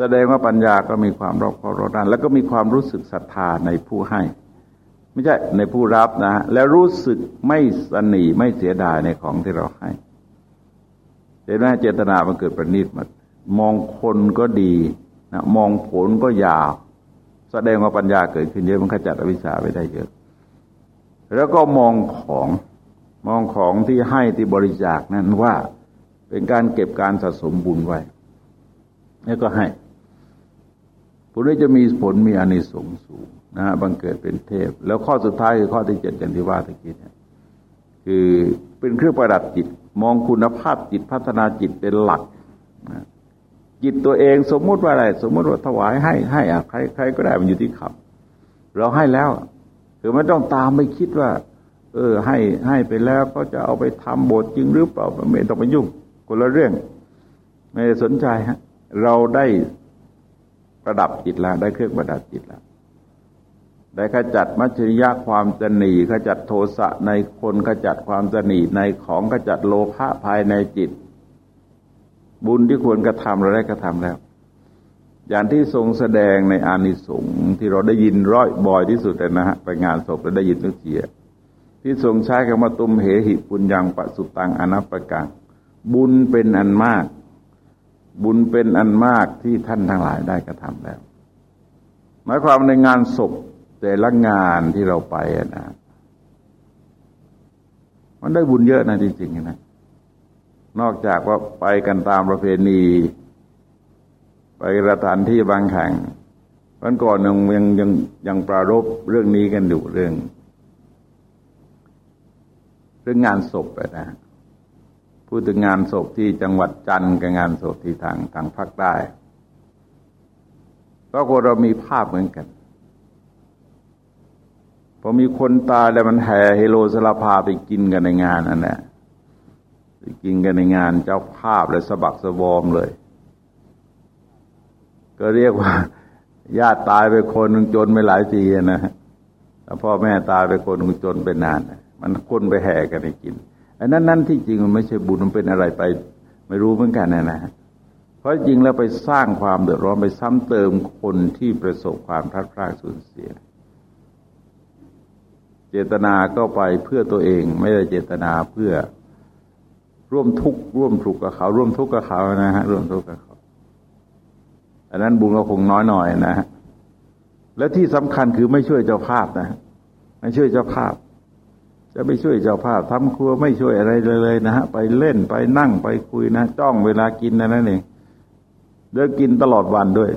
แสดงว่าปัญญาก็มีความรอบคอบรอบด้านแล้วก็มีความรู้สึกศรัทธาในผู้ให้ ไม่ใช่ในผู้รับนะแล้วรู้สึกไม่สนีไม่เสียดายในของที่เราให้เห็นไหมเจตนามันเกิดประณีตมามองคนก็ดีนะมองผลก็ยาว แสดงว่าปัญญาเกิดขึ้นเยอะมันขจัดอวิชชาไปได้เยอะ แล้วก็มองของมองของที่ให้ที่บริจาคนั้นว่าเป็นการเก็บการสะสมบุญไว้ แล้วก็ให้ ผลนี้จะมีผลมีอานิสงส์สูงนะฮะบังเกิดเป็นเทพ แล้วข้อสุดท้ายคือข้อที่เจ็ดอย่างที่ว่าตะกี้เนี่ยคือเป็นเครื่องประดับจิต มองคุณภาพจิตพัฒนาจิตเป็นหลักนะจิตตัวเองสมมุติว่าอะไร สมมุติว่าถวายให้ให้อะใครใครก็ได้มันอยู่ที่ขับ เราให้แล้วคือไม่ต้องตามไม่คิดว่า เออ ให้ให้ไปแล้วก็จะเอาไปทำโบสถ์จริงหรือเปล่าไม่ต้องไปยุ่งคนละเรื่อง ไม่สนใจฮะ เราได้ ประดับจิตแล้ว ได้เครื่องประดับจิตแล้วได้ขจัดมัจฉริยะความจนีขจัดโทสะในคนขจัดความจนีในของขจัดโลภะภายในจิต บุญที่ควรกระทำเราได้กระทำแล้ว อย่างที่ทรงแสดงในอานิสงส์ที่เราได้ยินร้อยบ่อยที่สุดนะฮะไปงานศพเราได้ยินทุกทีที่ทรงใช้คำว่าตุมเหหิปุญญังปะสุตังอนัปปะกังบุญเป็นอันมาก บุญเป็นอันมากที่ท่านทั้งหลายได้กระทำแล้ว หมายความในงานศพแต่ละงานที่เราไปนะมันได้บุญเยอะนะจริงๆนะนอกจากว่าไปกันตามประเพณี ไปสถานที่บางแห่งวันก่อนยังยังยังยังปรารบเรื่องนี้กันอยู่เรื่อง เรื่องงานศพนะ พูดถึงงานศพที่จังหวัดจันทร์กับงานศพที่ทางทางภาคใต้ปรากฏเรามีภาพเหมือนกัน พอมีคนตายแล้วมันแห่เฮโลสลาพาไปกินกันในงานนั่นแหละไปกินกันในงานเจ้าภาพเลยสะบักสะบอมเลย ก็เรียกว่าญาติตายไปคนหนึ่งจนไปหลายปีนะแล้วพ่อแม่ตายไปคนหนึ่งจนไปนาน มันคนไปแห่กันไปกิน อันนั้นนั่นที่จริงมันไม่ใช่บุญมันเป็นอะไรไป ไม่รู้เหมือนกันนะนะเพราะจริงแล้วไปสร้างความเดือดร้อนไปซ้ำเติมคนที่ประสบความทัดพลาดสูญเสีย เจตนาก็ไปเพื่อตัวเอง ไม่ได้เจตนาเพื่อร่วมทุกข์ร่วมทุกข์กับเขา ร่วมทุกข์กับเขานะฮะร่วมทุกข์กับเขาอันนั้นบุญก็คงน้อยหน่อยนะฮะและที่สำคัญคือไม่ช่วยเจ้าภาพนะไม่ช่วยเจ้าภาพ จะไม่ช่วยเจ้าภาพทำครัวไม่ช่วยอะไรเลยนะฮะไปเล่นไปนั่งไปคุยนะจ้องเวลากินนะนั่นเองเดินกินตลอดวันด้วย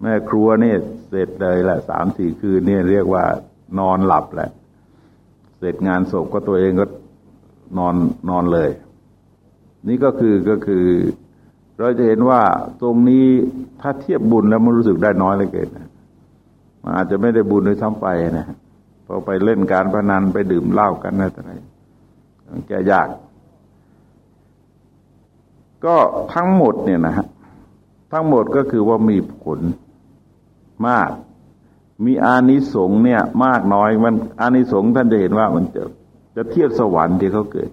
แม่ครัวเนี่ยเสร็จเลยแหละสามสี่คืนเนี่ยเรียกว่านอนหลับแหละ เสร็จงานศพก็ตัวเองก็นอนนอนเลย นี่ก็คือก็คือ เราจะเห็นว่าตรงนี้ถ้าเทียบบุญแล้วมันรู้สึกได้น้อยเลยเกินมันอาจจะไม่ได้บุญด้วยซ้ำไปนะ พอไปเล่นการพนันไปดื่มเหล้ากันนั่นอะไรแก่ยาก ก็ทั้งหมดเนี่ยนะฮะทั้งหมดก็คือว่ามีผลมาก มีอานิสงส์เนี่ย มากน้อยมันอานิสงส์ท่านจะเห็นว่ามันจะจะเทียบสวรรค์ที่เขาเกิด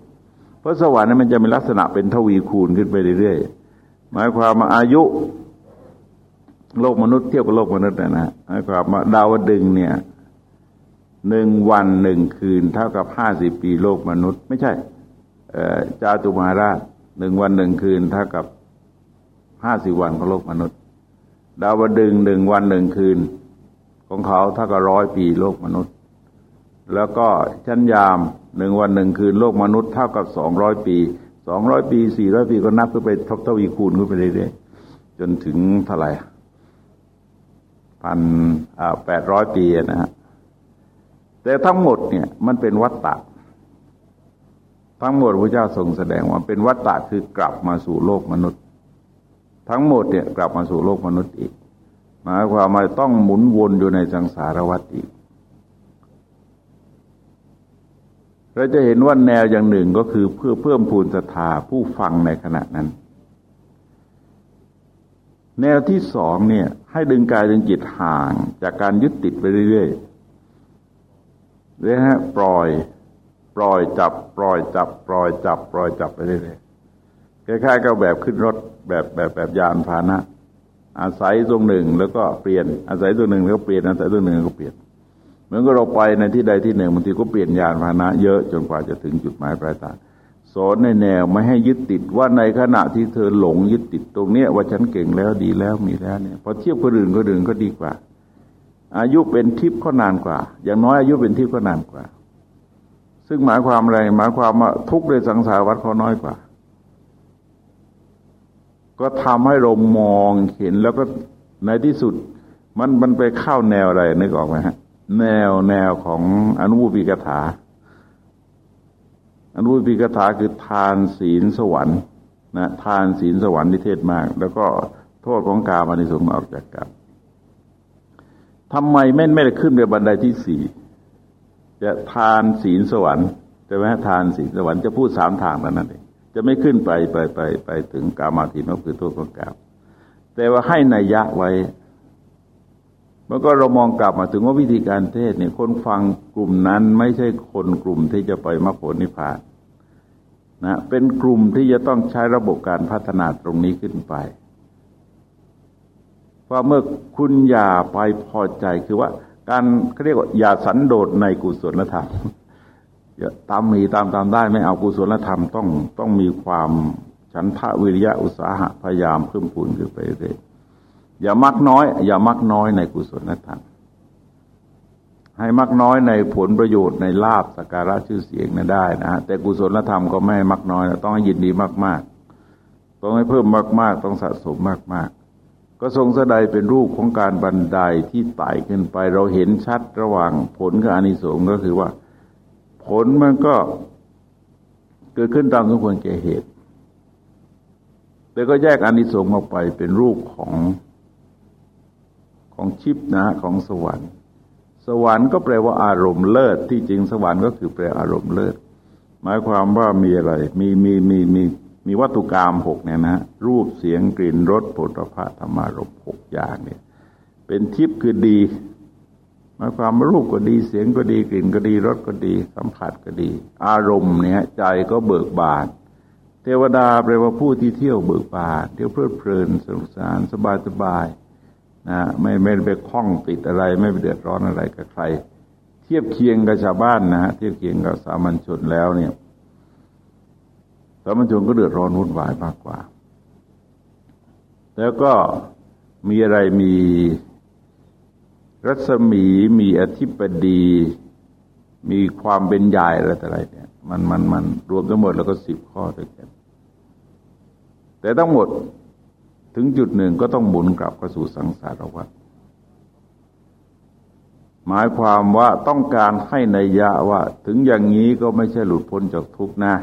เพราะสวรรค์นั้นมันจะมีลักษณะเป็นทวีคูณขึ้นไปเรื่อยๆหมายความมาอายุ โลกมนุษย์เทียบกับโลกมนุษย์นะนะหมายความมาดาวดึงเนี่ย หนึ่งวันหนึ่งคืนเท่ากับห้าสิบปีโลกมนุษย์ ไม่ใช่จาตุมาราชหนึ่งวันหนึ่งคืนเท่ากับห้าสิบวันของโลกมนุษย์ ดาวดึงหนึ่งวันหนึ่งคืนของเขาเท่ากับร้อยปีโลกมนุษย์ แล้วก็ชั้นยามหนึ่งวันหนึ่งคืนโลกมนุษย์เท่ากับสองร้อยปีสองร้อยปีสี่ร้อยปีก็นับขึ้นไปทบทวีคูณขึ้นไปเรื่อยๆจนถึงเท่าไหร่พันแปดร้อยปีนะฮะ แต่ทั้งหมดเนี่ยมันเป็นวัฏฏะทั้งหมดพระเจ้าทรงแสดงว่าเป็นวัฏฏะคือกลับมาสู่โลกมนุษย์ ทั้งหมดเนี่ยกลับมาสู่โลกมนุษย์อีกหมายความว่าต้องหมุนวนอยู่ในสังสารวัฏอีกเราจะเห็นว่าแนวอย่างหนึ่งก็คือเพื่อเพิ่มพูนศรัทธาผู้ฟังในขณะนั้น แนวที่สองเนี่ยให้ดึงกายดึงจิตห่างจากการยึดติดไปเรื่อยๆ เรื่อยฮะปล่อย ปล่อยจับ ปล่อยจับ ปล่อยจับ ปล่อยจับไปเรื่อยๆคล้ายๆกับแบบขึ้นรถแบบแบบแบบยานพาหนะ อาศัยตรงหนึ่งแล้วก็เปลี่ยน อาศัยตัวหนึ่งแล้วก็เปลี่ยนอาศัยตัวหนึ่งแล้วก็เปลี่ยนเหมือนกับเราไปในที่ใดที่หนึ่งบางทีก็เปลี่ยนยานพาหนะ เยอะจนกว่าจะถึงจุดหมายปลายทางสอนในแนวไม่ให้ยึดติดว่าในขณะที่เธอหลงยึดติดตรงเนี้ยว่าฉันเก่งแล้วดีแล้วมีแล้วเนี่ยพอเทียบคนอื่นคนอื่นก็ดีกว่า อายุเป็นทิพย์ก็นานกว่า อย่างน้อยอายุเป็นทิพย์ก็นานกว่า ซึ่งหมายความอะไร หมายความว่าทุกในสังสารวัฏเขาน้อยกว่า ก็ทำให้เรามองเห็นแล้วก็ในที่สุด มันมันไปเข้าแนวอะไรนึกออกไหมฮะ แนวแนวของอนุบูปิกถาอนุบูปิกถาคือทานศีลสวรรค์นะทานศีลสวรรค์นิเทศมาก แล้วก็โทษของกามานิสงออกจากกัน ทำไมไม่ไม่ได้ขึ้นไปบันไดที่สี่จะทานศีลสวรรค์จะไหมทานศีลสวรรค์จะพูดสามทางแล้วนั่นเองจะไม่ขึ้นไปไปไปไปถึงกามาทินกคือโทษของกามแต่ว่าให้นัยยะไว้มันก็เรามองกลับมาถึงว่าวิธีการเทศเนี่ยคนฟังกลุ่มนั้นไม่ใช่คนกลุ่มที่จะไปมรรคผลนิพพานนะเป็นกลุ่มที่จะต้องใช้ระบบการพัฒนาตรงนี้ขึ้นไป เพราเมื่อคุณอย่าไปพอใจคือว่า การเขาเรียกว่าอย่าสันโดษในกุศลธรรมอย่าตามมีตามตามได้ไม่เอากุศลธรรมต้องต้องมีความฉันทะวิริยะอุตสาหะพยายามเพิ่มพูนขึ้นไปเรื่อยอย่ามักน้อย อย่ามักน้อยในกุศลธรรมให้มักน้อยในผลประโยชน์ในลาบสการะชื่อเสียงนั้นได้นะแต่กุศลธรรมก็ไม่ให้มักน้อยต้องยินดีมาก ๆ ต้องให้เพิ่มมาก ๆ ต้องสะสมมาก ๆ ก็ทรงแสดงเป็นรูปของการบันไดที่ไต่ขึ้นไป เราเห็นชัดระหว่างผลกับอานิสงส์ก็คือว่า ผลมันก็เกิดขึ้นตามสมควรแก่เหตุ แต่ก็แยกอานิสงส์ออกไปเป็นรูปของของชิปนะของสวรรค์ สวรรค์ก็แปลว่าอารมณ์เลิศที่จริงสวรรค์ก็คือแปลอารมณ์เลิศหมายความว่ามีอะไร มีมีมีมี มีวัตถุกรรมหกเนี่ยนะรูปเสียงกลิ่นรสผลิภัณฑ์ธรรมารมหกอย่างเนี่ย เป็นทิพย์คือดีหมายความว่ารูปก็ดีเสียงก็ดีกลิ่นก็ดีรสก็ดี สัมผัสก็ดี อารมณ์เนี่ยใจก็เบิกบานเทวดาแปลว่าผู้ที่เที่ยวเบิกบานเที่ยวเพลิดเพลินสนุกสนานสบายสบายนะไม่ไม่ไปคล้องติดอะไร ไม่ไปเดือดร้อนอะไรกับใคร เทียบเคียงกับชาวบ้านนะฮะเทียบเคียงกับสามัญชนแล้วเนี่ย สามัญชนก็เดือดร้อนวุ่นวายมากกว่า แล้วก็มีอะไรมีรัศมีมีอธิปดี มีความเป็นใหญ่อะไรแต่อะไรเนี่ยมันมันมันรวมทั้งหมดแล้วก็สิบข้อด้วยกัน แต่ทั้งหมดถึงจุดหนึ่งก็ต้องหมุนกลับเข้าสู่สังสารวัฏหมายความว่าต้องการให้ในยะว่า ถึงอย่างนี้ก็ไม่ใช่หลุดพ้นจากทุกข์นะ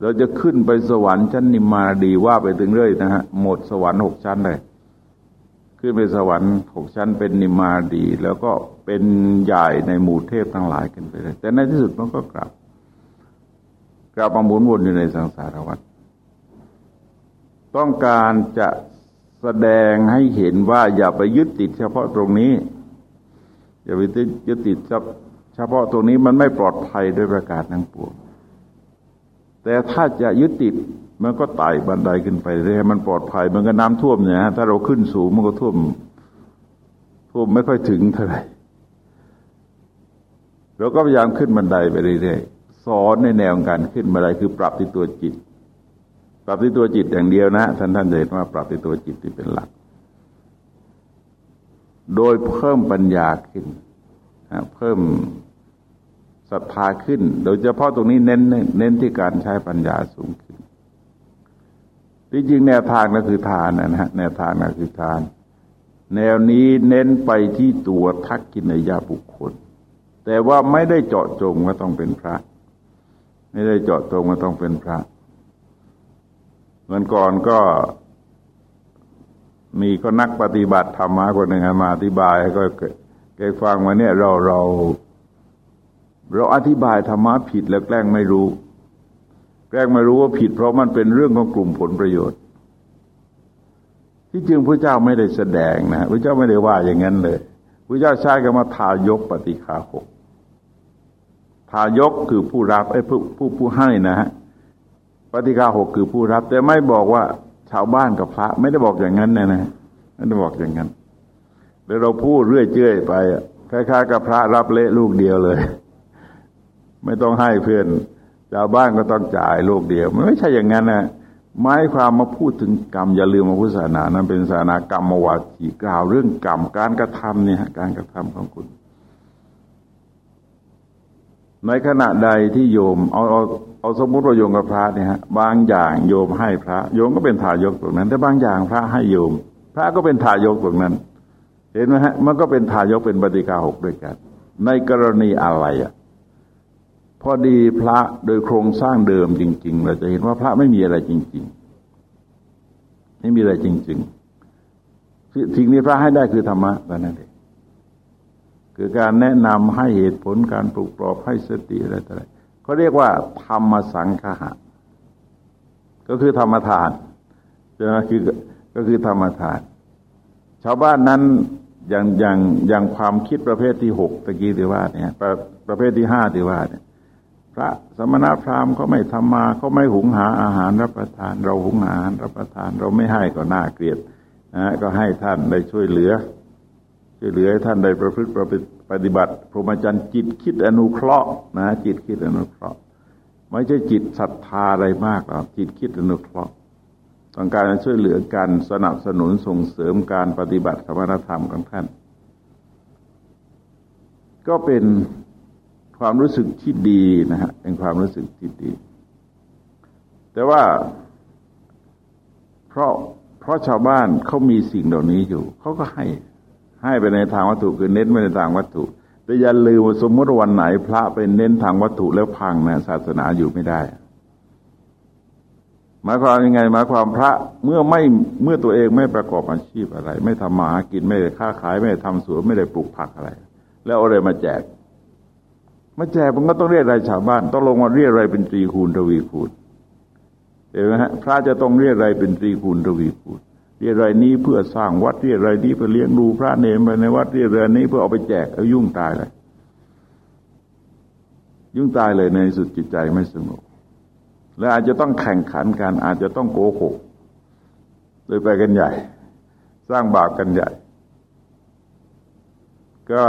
เราจะขึ้นไปสวรรค์ชั้นนิมมาดีว่าไปถึงเรื่อยนะฮะหมดสวรรค์หกชั้นเลย ขึ้นไปสวรรค์หกชั้นเป็นนิมมาดี แล้วก็เป็นใหญ่ในหมู่เทพทั้งหลายกันไปเลยแต่ในที่สุดมันก็กลับ กลับมาหมุนวนอยู่ในสังสารวัฏต้องการจะแสดงให้เห็นว่าอย่าไปยึดติดเฉพาะตรงนี้ อย่าไปยึดติดเฉพาะตรงนี้มันไม่ปลอดภัยด้วยประกาศทั้งปวง แต่ถ้าจะยึดติดมันก็ไต่บันไดขึ้นไปเรื่อยมันปลอดภัยมันก็น้ำท่วมเนี่ยฮะถ้าเราขึ้นสูงมันก็ท่วม ท่วมไม่ค่อยถึงเท่าไหร่เราก็พยายามขึ้นบันไดไปเรื่อยๆสอนในแนวการขึ้นบันไดคือปรับที่ตัวจิต ปรับที่ตัวจิตอย่างเดียวนะท่านท่านจะเห็นว่า ปรับที่ตัวจิตที่เป็นหลัก โดยเพิ่มปัญญาขึ้นเพิ่ม ศรัทธาขึ้น โดยเฉพาะตรงนี้เน้นเน้นที่การใช้ปัญญาสูงขึ้น ที่จริงแนวทางก็คือทานนะฮะแนวทางก็คือทาน แนวนี้เน้นไปที่ตัวทักกินยาบุคคล แต่ว่าไม่ได้เจาะจงว่าต้องเป็นพระ ไม่ได้เจาะจงว่าต้องเป็นพระเมื่อก่อนก็มีก็นักปฏิบัติธรรมะคนหนึ่งมาอธิบายก็แกฟังมาเนี่ยเราเรา เราอธิบายธรรมะผิดแล้วแกล้งไม่รู้ แกล้งไม่รู้ว่าผิด เพราะมันเป็นเรื่องของกลุ่มผลประโยชน์ ที่จริงพระเจ้าไม่ได้แสดงนะพระเจ้าไม่ได้ว่าอย่างนั้นเลยพระเจ้าใช้คำว่าทายกปฏิคาหกทายกคือผู้รับไอ้ผู้ผู้ผู้ให้นะฮะปฏิคาหกคือผู้รับ แต่ไม่บอกว่าชาวบ้านกับพระ ไม่ได้บอกอย่างนั้นนะนะไม่ได้บอกอย่างนั้นเดี๋ยวเราพูดเรื่อยเจื่อยไปคล้ายๆกับพระรับเละลูกเดียวเลย ไม่ต้องให้เพื่อนชาวบ้านก็ต้องจ่ายโลกเดียว มันไม่ใช่อย่างนั้นนะหมายความมาพูดถึงกรรมอย่าลืมมาพุทธศาสนานั้นเป็นศาสนากรรมวาจีกล่าวเรื่องกรรมการกระทำเนี่ยการกระทำของคุณ ในขณะใดที่โยมเอาเอาเอาสมมติว่าโยมกับพระเนี่ยฮะบางอย่างโยมให้พระ โยมก็เป็นทายกตรงนั้น แต่บางอย่างพระให้โยม พระก็เป็นทายกตรงนั้น เห็นไหมฮะมันก็เป็นทายกเป็นปฏิกาหกด้วยกัน ในกรณีอะไรอะ พอดีพระโดยโครงสร้างเดิมจริง ๆ เราจะเห็นว่าพระไม่มีอะไรจริง ๆ ไม่มีอะไรจริง ๆ สิ่งที่พระให้ได้คือธรรมะแต่นั่นเองคือการแนะนำให้เหตุผลการปลุกปลอบให้สติอะไรต่ออะไรเขาเรียกว่า ธรรมสังฆะก็คือธรรมทานจะคือก็คือธรรมทาน ชาวบ้านนั้นอย่างอย่างอย่างความคิดประเภทที่หกตะกี้ที่ว่าเนี่ยประประเภทที่ห้าที่ว่าเนี่ย พระสมณพราหมณ์เขาไม่ทำมาเขาไม่หุงหาอาหารรับประทาน เราหุงหาอาหารรับประทาน เราไม่ให้ก็น่าเกลียดนะก็ให้ท่านได้ช่วยเหลือ ช่วยเหลือให้ท่านได้ประพฤติปฏิบัติ พรหมจรรย์จิตคิดอนุเคราะห์นะจิตคิดอนุเคราะห์ ไม่ใช่จิตศรัทธาอะไรมากหรอกจิตคิดอนุเคราะห์ต้องการช่วยเหลือการสนับสนุนส่งเสริมการปฏิบัติธรรมธรรมของท่าน ก็เป็น ความรู้สึกที่ดีนะฮะเป็นความรู้สึกที่ดี แต่ว่า เพราะเพราะชาวบ้านเขามีสิ่งเหล่านี้อยู่เขาก็ให้ให้ไปในทางวัตถุคือเน้นไปในทางวัตถุ แต่อย่าลืมสมมติวันไหน พระไปเน้นทางวัตถุแล้วพังนะศาสนาอยู่ไม่ได้หมายความยังไงหมายความพระเมื่อไม่เมื่อตัวเองไม่ประกอบอาชีพอะไร ไม่ทำมาหากินไม่ได้ค้าขายไม่ได้ทำสวนไม่ได้ปลูกผักอะไร แล้วอะไรมาแจก มาแจกมันก็ต้องเรียกรายชาวบ้าน ต้องลงมาเรียกรายเป็นตรีคูณทวีคูณเห็นไหมฮะพระจะต้องเรียกรายเป็นตรีคูณทวีคูณเรียกรายนี้เพื่อสร้างวัดเรียกรายนี้เพื่อเลี้ยงดูพระเนรไปในวัดเรียกรายนี้เพื่อเอาไปแจกเอายุ่งตายเลยยุ่งตายเลยในสุดจิตใจไม่สงบและอาจจะต้องแข่งขันกัน อาจจะต้องโกหกโดยไปกันใหญ่ สร้างบาปกันใหญ่ ก็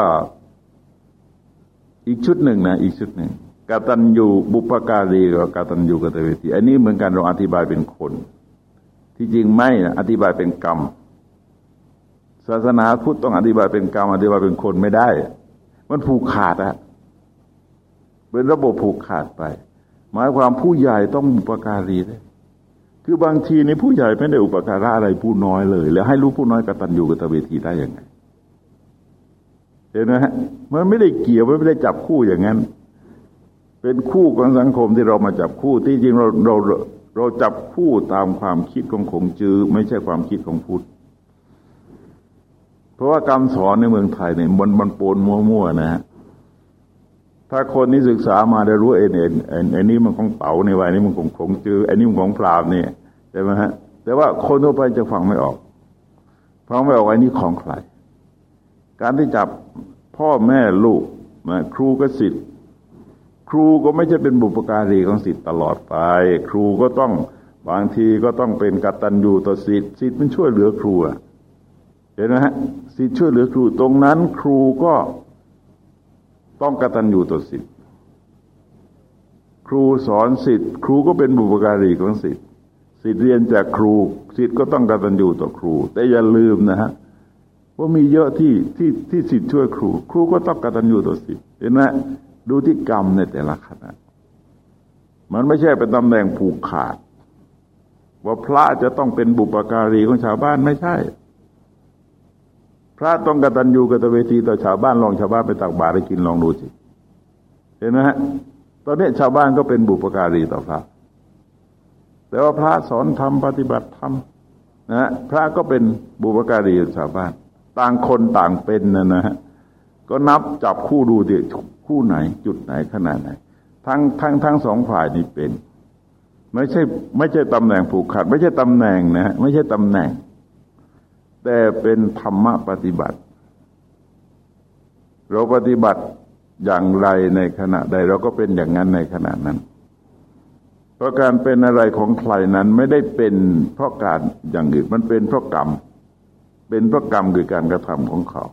อีกชุดหนึ่งนะอีกชุดหนึ่งกตัญญูบุปการีกับกตัญญูกตเวทีอันนี้เหมือนกันเราอธิบายเป็นคน ที่จริงไม่นะอธิบายเป็นกรรม ศาสนาพุทธต้องอธิบายเป็นกรรม อธิบายเป็นคนไม่ได้ มันผูกขาดอะเป็นระบบผูกขาดไป หมายความผู้ใหญ่ต้องบุปการีได้คือบางทีในผู้ใหญ่ไม่ได้อุปการะอะไรผู้น้อยเลย แล้วให้รู้ผู้น้อยกตัญญูกตเวทีได้ยังไง เห็นไหมฮะมันไม่ได้เกี่ยวไม่ได้จับคู่อย่างนั้น เป็นคู่ของสังคมที่เรามาจับคู่ที่จริงเราเราเราจับคู่ตามความคิดของขงจือไม่ใช่ความคิดของพุทธเพราะว่าการสอนในเมืองไทยเนี่ยมันมันปนมั่วๆนะฮะถ้าคนนี้ศึกษามาได้รู้เอ็นเอ็นเอ็นไอ้นี้มันของเป๋าในวัยนี้มันของขงจือไอ้นี้มันของพรามเนี่ยใช่ไหมฮะแต่ว่าคนทั่วไปจะฟังไม่ออกฟังไม่ออกไอ้นี้ของใคร การที่จับพ่อแม่ลูกครูกับสิทธิ์ครูก็ไม่ใช่เป็นบุปการีของสิทธิ์ตลอดไป ครูก็ต้องบางทีก็ต้องเป็นกตัญญูต่อสิทธิ์สิทธิ์มันช่วยเหลือครูเห็นไหมฮะสิทธิ์ช่วยเหลือครูตรงนั้น ครูก็ต้องกตัญญูต่อสิทธิ์ครูสอนสิทธิ์ครูก็เป็นบุปการีของสิทธิ์สิทธิ์เรียนจากครูสิทธิ์ก็ต้องกตัญญูต่อครู แต่อย่าลืมนะฮะ ว่ามีเยอะที่ที่ที่สิทธิ์ช่วยครู ครูก็ต้องกตัญญูต่อสิทธิ์เห็นไหมดูที่กรรมในแต่ละขณะมันไม่ใช่เป็นตำแหน่งผูกขาด ว่าพระจะต้องเป็นบุปการีของชาวบ้านไม่ใช่ พระต้องกตัญญูกตเวทีต่อชาวบ้านลองชาวบ้านไปตักบาตรกินลองดูสิเห็นไหมฮะตอนนี้ชาวบ้านก็เป็นบุปการีต่อพระ แต่ว่าพระสอนธรรมปฏิบัติธรรมนะพระก็เป็นบุปการีต่อชาวบ้าน ต่างคนต่างเป็นนะนะฮะก็นับจับคู่ดูเดี๋ยคู่ไหน จุดไหนขนาดไหน ทั้งทั้งทั้งสองฝ่ายนี่เป็น ไม่ใช่ ไม่ใช่ตำแหน่งผูกขาด ไม่ใช่ตำแหน่งนะไม่ใช่ตำแหน่ง แต่เป็นธรรมะปฏิบัติ เราปฏิบัติอย่างไรในขณะใด เราก็เป็นอย่างนั้นในขณะนั้น เพราะการเป็นอะไรของใครนั้นไม่ได้เป็นเพราะการอย่างอื่นมันเป็นเพราะกรรม เป็นพระกรรมคือการกระทำของเขา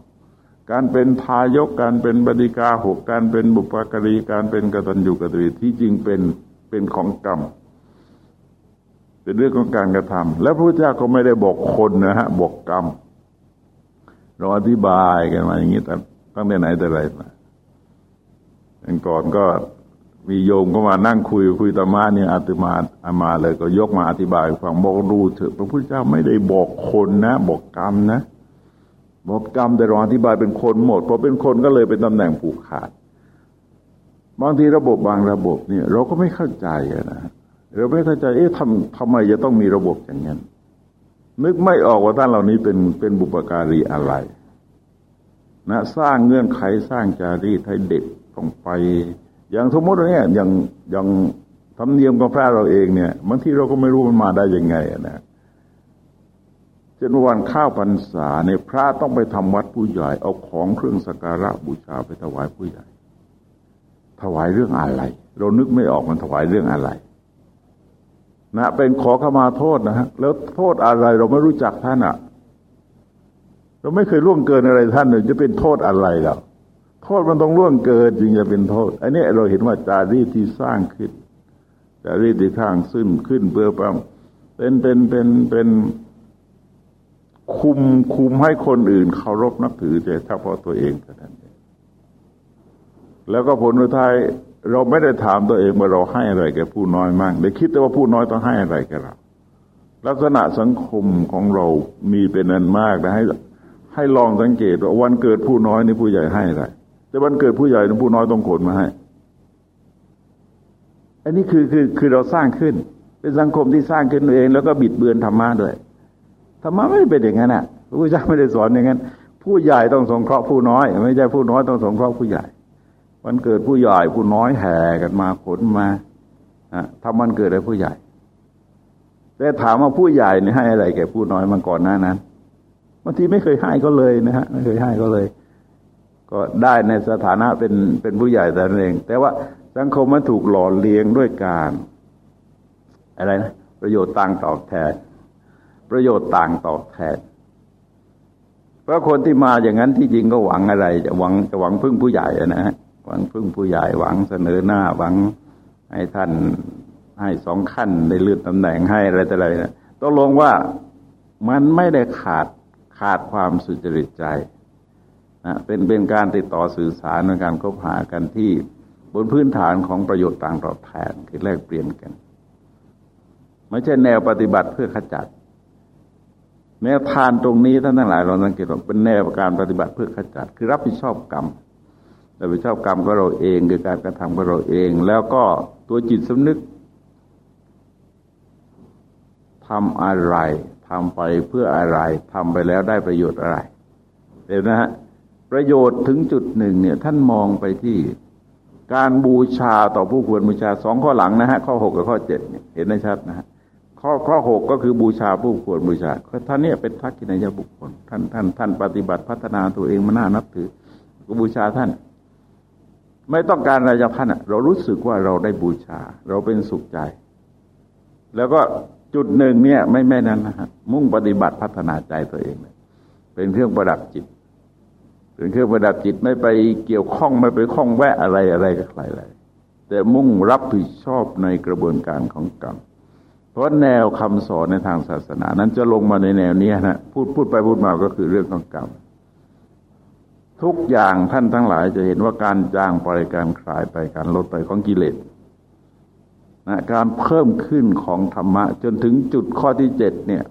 การเป็นทายกการเป็นบดิกาหกการเป็นบุปการีการเป็นกตัญญูกตเวที่จริงเป็นเป็นของกรรม เป็นเรื่องของการกระทำและพระพุทธเจ้าก็ไม่ได้บอกคนนะฮะบอกกรรมเราอธิบายกันมาอย่างนี้แต่ตั้งแต่ไหนแต่ไรมาอย่างก่อนก็มีโยมก็มานั่งคุยคุยธรรมะเนี่ยอาตมา อามาเลยก็ยกมาอธิบายฟังบอกรู้เถอะพระพุทธเจ้าไม่ได้บอกคนนะ บอกกรรมนะ บอกกรรมแต่เราอธิบายเป็นคนหมดพอเป็นคนก็เลยเป็นตำแหน่งผูกขาด บางทีระบบบางระบบเนี่ย เราก็ไม่เข้าใจนะเราไม่เข้าใจเอ๊ะทำทำไมจะต้องมีระบบอย่างนั้นนึกไม่ออกว่าท่านเหล่านี้เป็นเป็นบุปการีอะไร นะสร้างเงื่อนไขสร้างจารีตให้เด็กต้องไป อย่างสมมติเนี่ยอย่างอย่าง ธรรมเนียมของพระเราเองเนี่ยบางทีเราก็ไม่รู้มันมาได้ยังไงนะเช่นวันข้าวพรรษาเนี่ยพระต้องไปทำวัดผู้ใหญ่ เอาของเครื่องสักการะบูชาไปถวายผู้ใหญ่ ถวายเรื่องอะไร เรานึกไม่ออกมันถวายเรื่องอะไร นะเป็นขอขมาโทษนะฮะแล้วโทษอะไรเราไม่รู้จักท่านอะ่ะ เราไม่เคยล่วงเกินอะไรท่านเลยจะเป็นโทษอะไรแล้วโทษมันต้องล่วงเกินจึงจะเป็นโทษ อันนี้เราเห็นว่าจารีตที่สร้างขึ้น จารีตที่ข้างซึ่งขึ้นเพื่อปั้มเป็นเป็นเป็นเป็นคุมคุมให้คนอื่นเคารพนับถือแต่เฉพาะตัวเองเท่านั้นเองแล้วก็ผลสุดท้ายเราไม่ได้ถามตัวเองว่าเราให้อะไรแก่ผู้น้อยมากแต่คิดแต่ว่าผู้น้อยต้องให้อะไรแก่เราลักษณะสังคมของเรามีเป็นอันมากนะให้ให้ลองสังเกตว่าวันเกิดผู้น้อยนี่ผู้ใหญ่ให้อะไรแต่วันเกิดผู้ใหญ่นี่ผู้น้อยต้องขนมาให้ อันนี้คือคือคือเราสร้างขึ้น เป็นสังคมที่สร้างขึ้นเอง แล้วก็บิดเบือนธรรมะด้วยธรรมะไม่ได้เป็นอย่างนั้นอะพระพุทธเจ้าไม่ได้สอนอย่างนั้น ผู้ใหญ่ต้องสงเคราะห์ผู้น้อย ไม่ใช่ผู้น้อยต้องสงเคราะห์ผู้ใหญ่ วันเกิดผู้ใหญ่ผู้น้อยแห่กันมาขนมาทำวันเกิดให้ผู้ใหญ่ แต่ถามว่าผู้ใหญ่นี่ให้อะไรแก่ผู้น้อยมาก่อนหน้านั้นบางทีไม่เคยให้ก็เลยนะฮะไม่เคยให้ก็เลย ก็ได้ในสถานะเป็นเป็นผู้ใหญ่แต่นั้นเอง แต่ว่า สังคมมันถูกหล่อเลี้ยงด้วยการ อะไรนะ ประโยชน์ต่างตอบแทน ประโยชน์ต่างตอบแทน เพราะคนที่มาอย่างนั้นที่จริงก็หวังอะไร จะหวังจะหวังพึ่งผู้ใหญ่นะฮะหวังพึ่งผู้ใหญ่หวังเสนอหน้าหวังให้ท่านให้สองขั้นได้เลื่อนตำแหน่งให้อะไรแต่อะไรนะต้องลงว่ามันไม่ได้ขาดขาดความสุจริตใจนะเป็นเป็นการติดต่อสื่อสารในการคบหากันที่ บนพื้นฐานของประโยชน์ต่างตอบแทนคือแลกเปลี่ยนกัน ไม่ใช่แนวปฏิบัติเพื่อขจัด แนวทานตรงนี้ท่านทั้งหลายเราสังเกตว่าเป็นแนวการปฏิบัติเพื่อขจัด คือรับผิดชอบกรรมรับผิดชอบกรรมก็เราเองคือการกระทำของเราเอง แล้วก็ตัวจิตสำนึกทำอะไรทำไปเพื่ออะไรทำไปแล้วได้ประโยชน์อะไรเดี๋ยวนะฮะประโยชน์ถึงจุดหนึ่งเนี่ยท่านมองไปที่ การบูชาต่อผู้ควรบูชาสองข้อหลังนะฮะข้อหกกับข้อเจ็ดเห็นได้ชัดนะฮะข้อข้อหกก็คือบูชาผู้ควรบูชาท่านเนี่ยเป็นทักษิณายบุคคล ท่านท่านท่านปฏิบัติพัฒนาตัวเองมาน่านับถือก็บูชาท่าน ไม่ต้องการอะไรจากท่านเรารู้สึกว่าเราได้บูชา เราเป็นสุขใจ แล้วก็จุดหนึ่งเนี่ย ไม่แม่นั้นนะฮะมุ่งปฏิบัติพัฒนาใจตัวเอง เป็นเครื่องประดับจิต เป็นเครื่องประดับจิตไม่ไปเกี่ยวข้องไม่ไปข้องแวะอะไรอะไรกับใครเลยแต่มุ่งรับผิดชอบในกระบวนการของกรรม เพราะแนวคำสอนในทางศาสนา นั้นจะลงมาในแนวนี้นะพูดพูดไปพูดมาก็คือเรื่องของกรรม ทุกอย่างท่านทั้งหลายจะเห็นว่าการจางไปการคลายไปการลดไปของกิเลสนะการเพิ่มขึ้นของธรรมะ จนถึงจุดข้อที่เจ็ดเนี่ย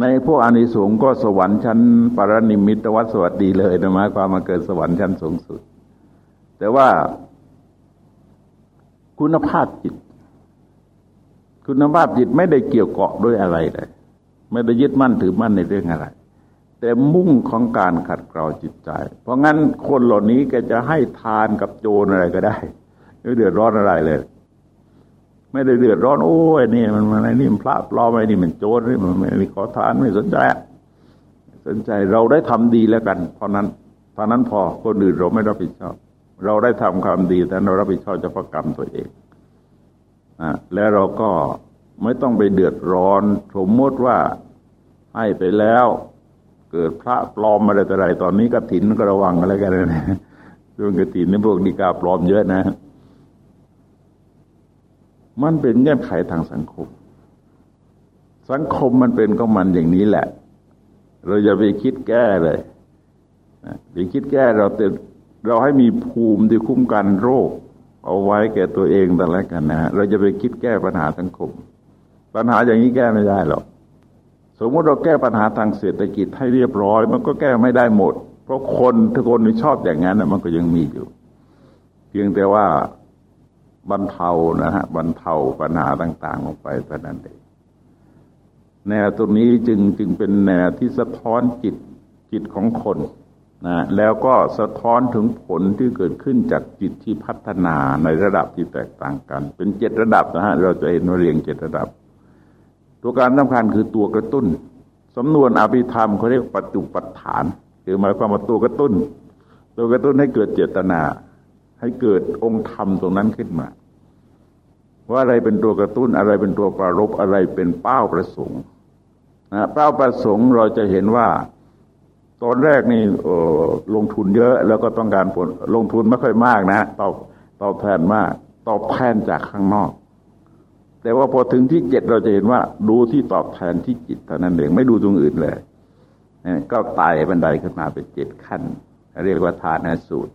ในพวกอานิสงส์ก็สวรรค์ชั้นปรนิมิตวัสวัสดีเลยนะหมายความมาเกิดสวรรค์ชั้นสูงสุด แต่ว่าคุณภาพจิต คุณภาพจิตไม่ได้เกี่ยวเกาะด้วยอะไรเลย ไม่ได้ยึดมั่นถือมั่นในเรื่องอะไร แต่มุ่งของการขัดเกลาจิตใจ เพราะงั้นคนเหล่านี้ก็จะให้ทานกับโจรอะไรก็ได้ไม่เดือดร้อนอะไรเลย ไม่ได้เดือดร้อนโอ้ยนี่มันอะไรนี่มันพระปลอมไอ้นี่มันโจรนี่มันไม่ขอทานไม่สนใจสนใจเราได้ทำดีแล้วกันเพราะนั้นเพรานั้นพอคนอื่นเราไม่รับผิดชอบ เราได้ทำความดีแต่เรารับผิดชอบเฉพาะกรรมตัวเองอ่าแล้วเราก็ไม่ต้องไปเดือดร้อนสมมติว่าให้ไปแล้วเกิดพระปลอมอะไรต่ไร ตอนนี้กระถินก็ระวังอะไรกันนะเรื่องกระถินในพวกดีกาปลอมเยอะนะ มันเป็นเงื่อนไขทางสังคม สังคมมันเป็นก็มันอย่างนี้แหละ เราอย่าไปคิดแก้เลยไปคิดแก้เราเตือนเราให้มีภูมิที่คุ้มกันโรค เอาไว้แก่ตัวเองแต่ละกันนะ เราจะไปคิดแก้ปัญหาสังคม ปัญหาอย่างนี้แก้ไม่ได้หรอกสมมติเราแก้ปัญหาทางเศรษฐกิจให้เรียบร้อย มันก็แก้ไม่ได้หมด เพราะคนทุกคนที่ชอบอย่างนั้นมันก็ยังมีอยู่ เพียงแต่ว่า บรรเทานะฮะบรรเทาปัญหาต่าง ๆ ลงไปเท่านั้นเองแนวตรงนี้จึงจึงเป็นแนวที่สะท้อนจิตจิตของคนนะแล้วก็สะท้อนถึงผลที่เกิดขึ้นจากจิตที่พัฒนาในระดับที่แตกต่างกัน เป็นเจ็ดระดับนะฮะเราจะเห็นว่าเรียงเจ็ดระดับ ตัวการสำคัญคือตัวกระตุ้นสำนวนอภิธรรมเขาเรียกปฏิปัฏฐาน คือหมายความว่าตัวกระตุ้น ตัวกระตุ้นให้เกิดเจตนา ให้เกิดองค์ธรรมตรงนั้นขึ้นมา ว่าอะไรเป็นตัวกระตุ้นอะไรเป็นตัวปรารบอะไรเป็นเป้าประสงค์นะเป้าประสงค์เราจะเห็นว่า ตอนแรกนี่ลงทุนเยอะ แล้วก็ต้องการผลลงทุนไม่ค่อยมากนะตอบตอบแทนมาก ตอบแทนจากข้างนอก แต่ว่าพอถึงที่เจ็ดเราจะเห็นว่า ดูที่ตอบแทนที่จิตเท่านั้นเองไม่ดูตรงอื่นเลยก็ไต่บันไดขึ้นมาเป็นเจ็ดขั้น เรียกว่าทานสูตร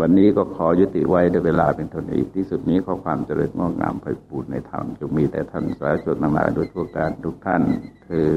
วันนี้ก็ขอยุติไว้ด้วยเวลาเป็นเท่านี้ที่สุดนี้ขอความเจริญงอกงามไปปูดในธรรมจงมีแต่ท่านสาธุนามาโดยทุกการทุกท่านคือ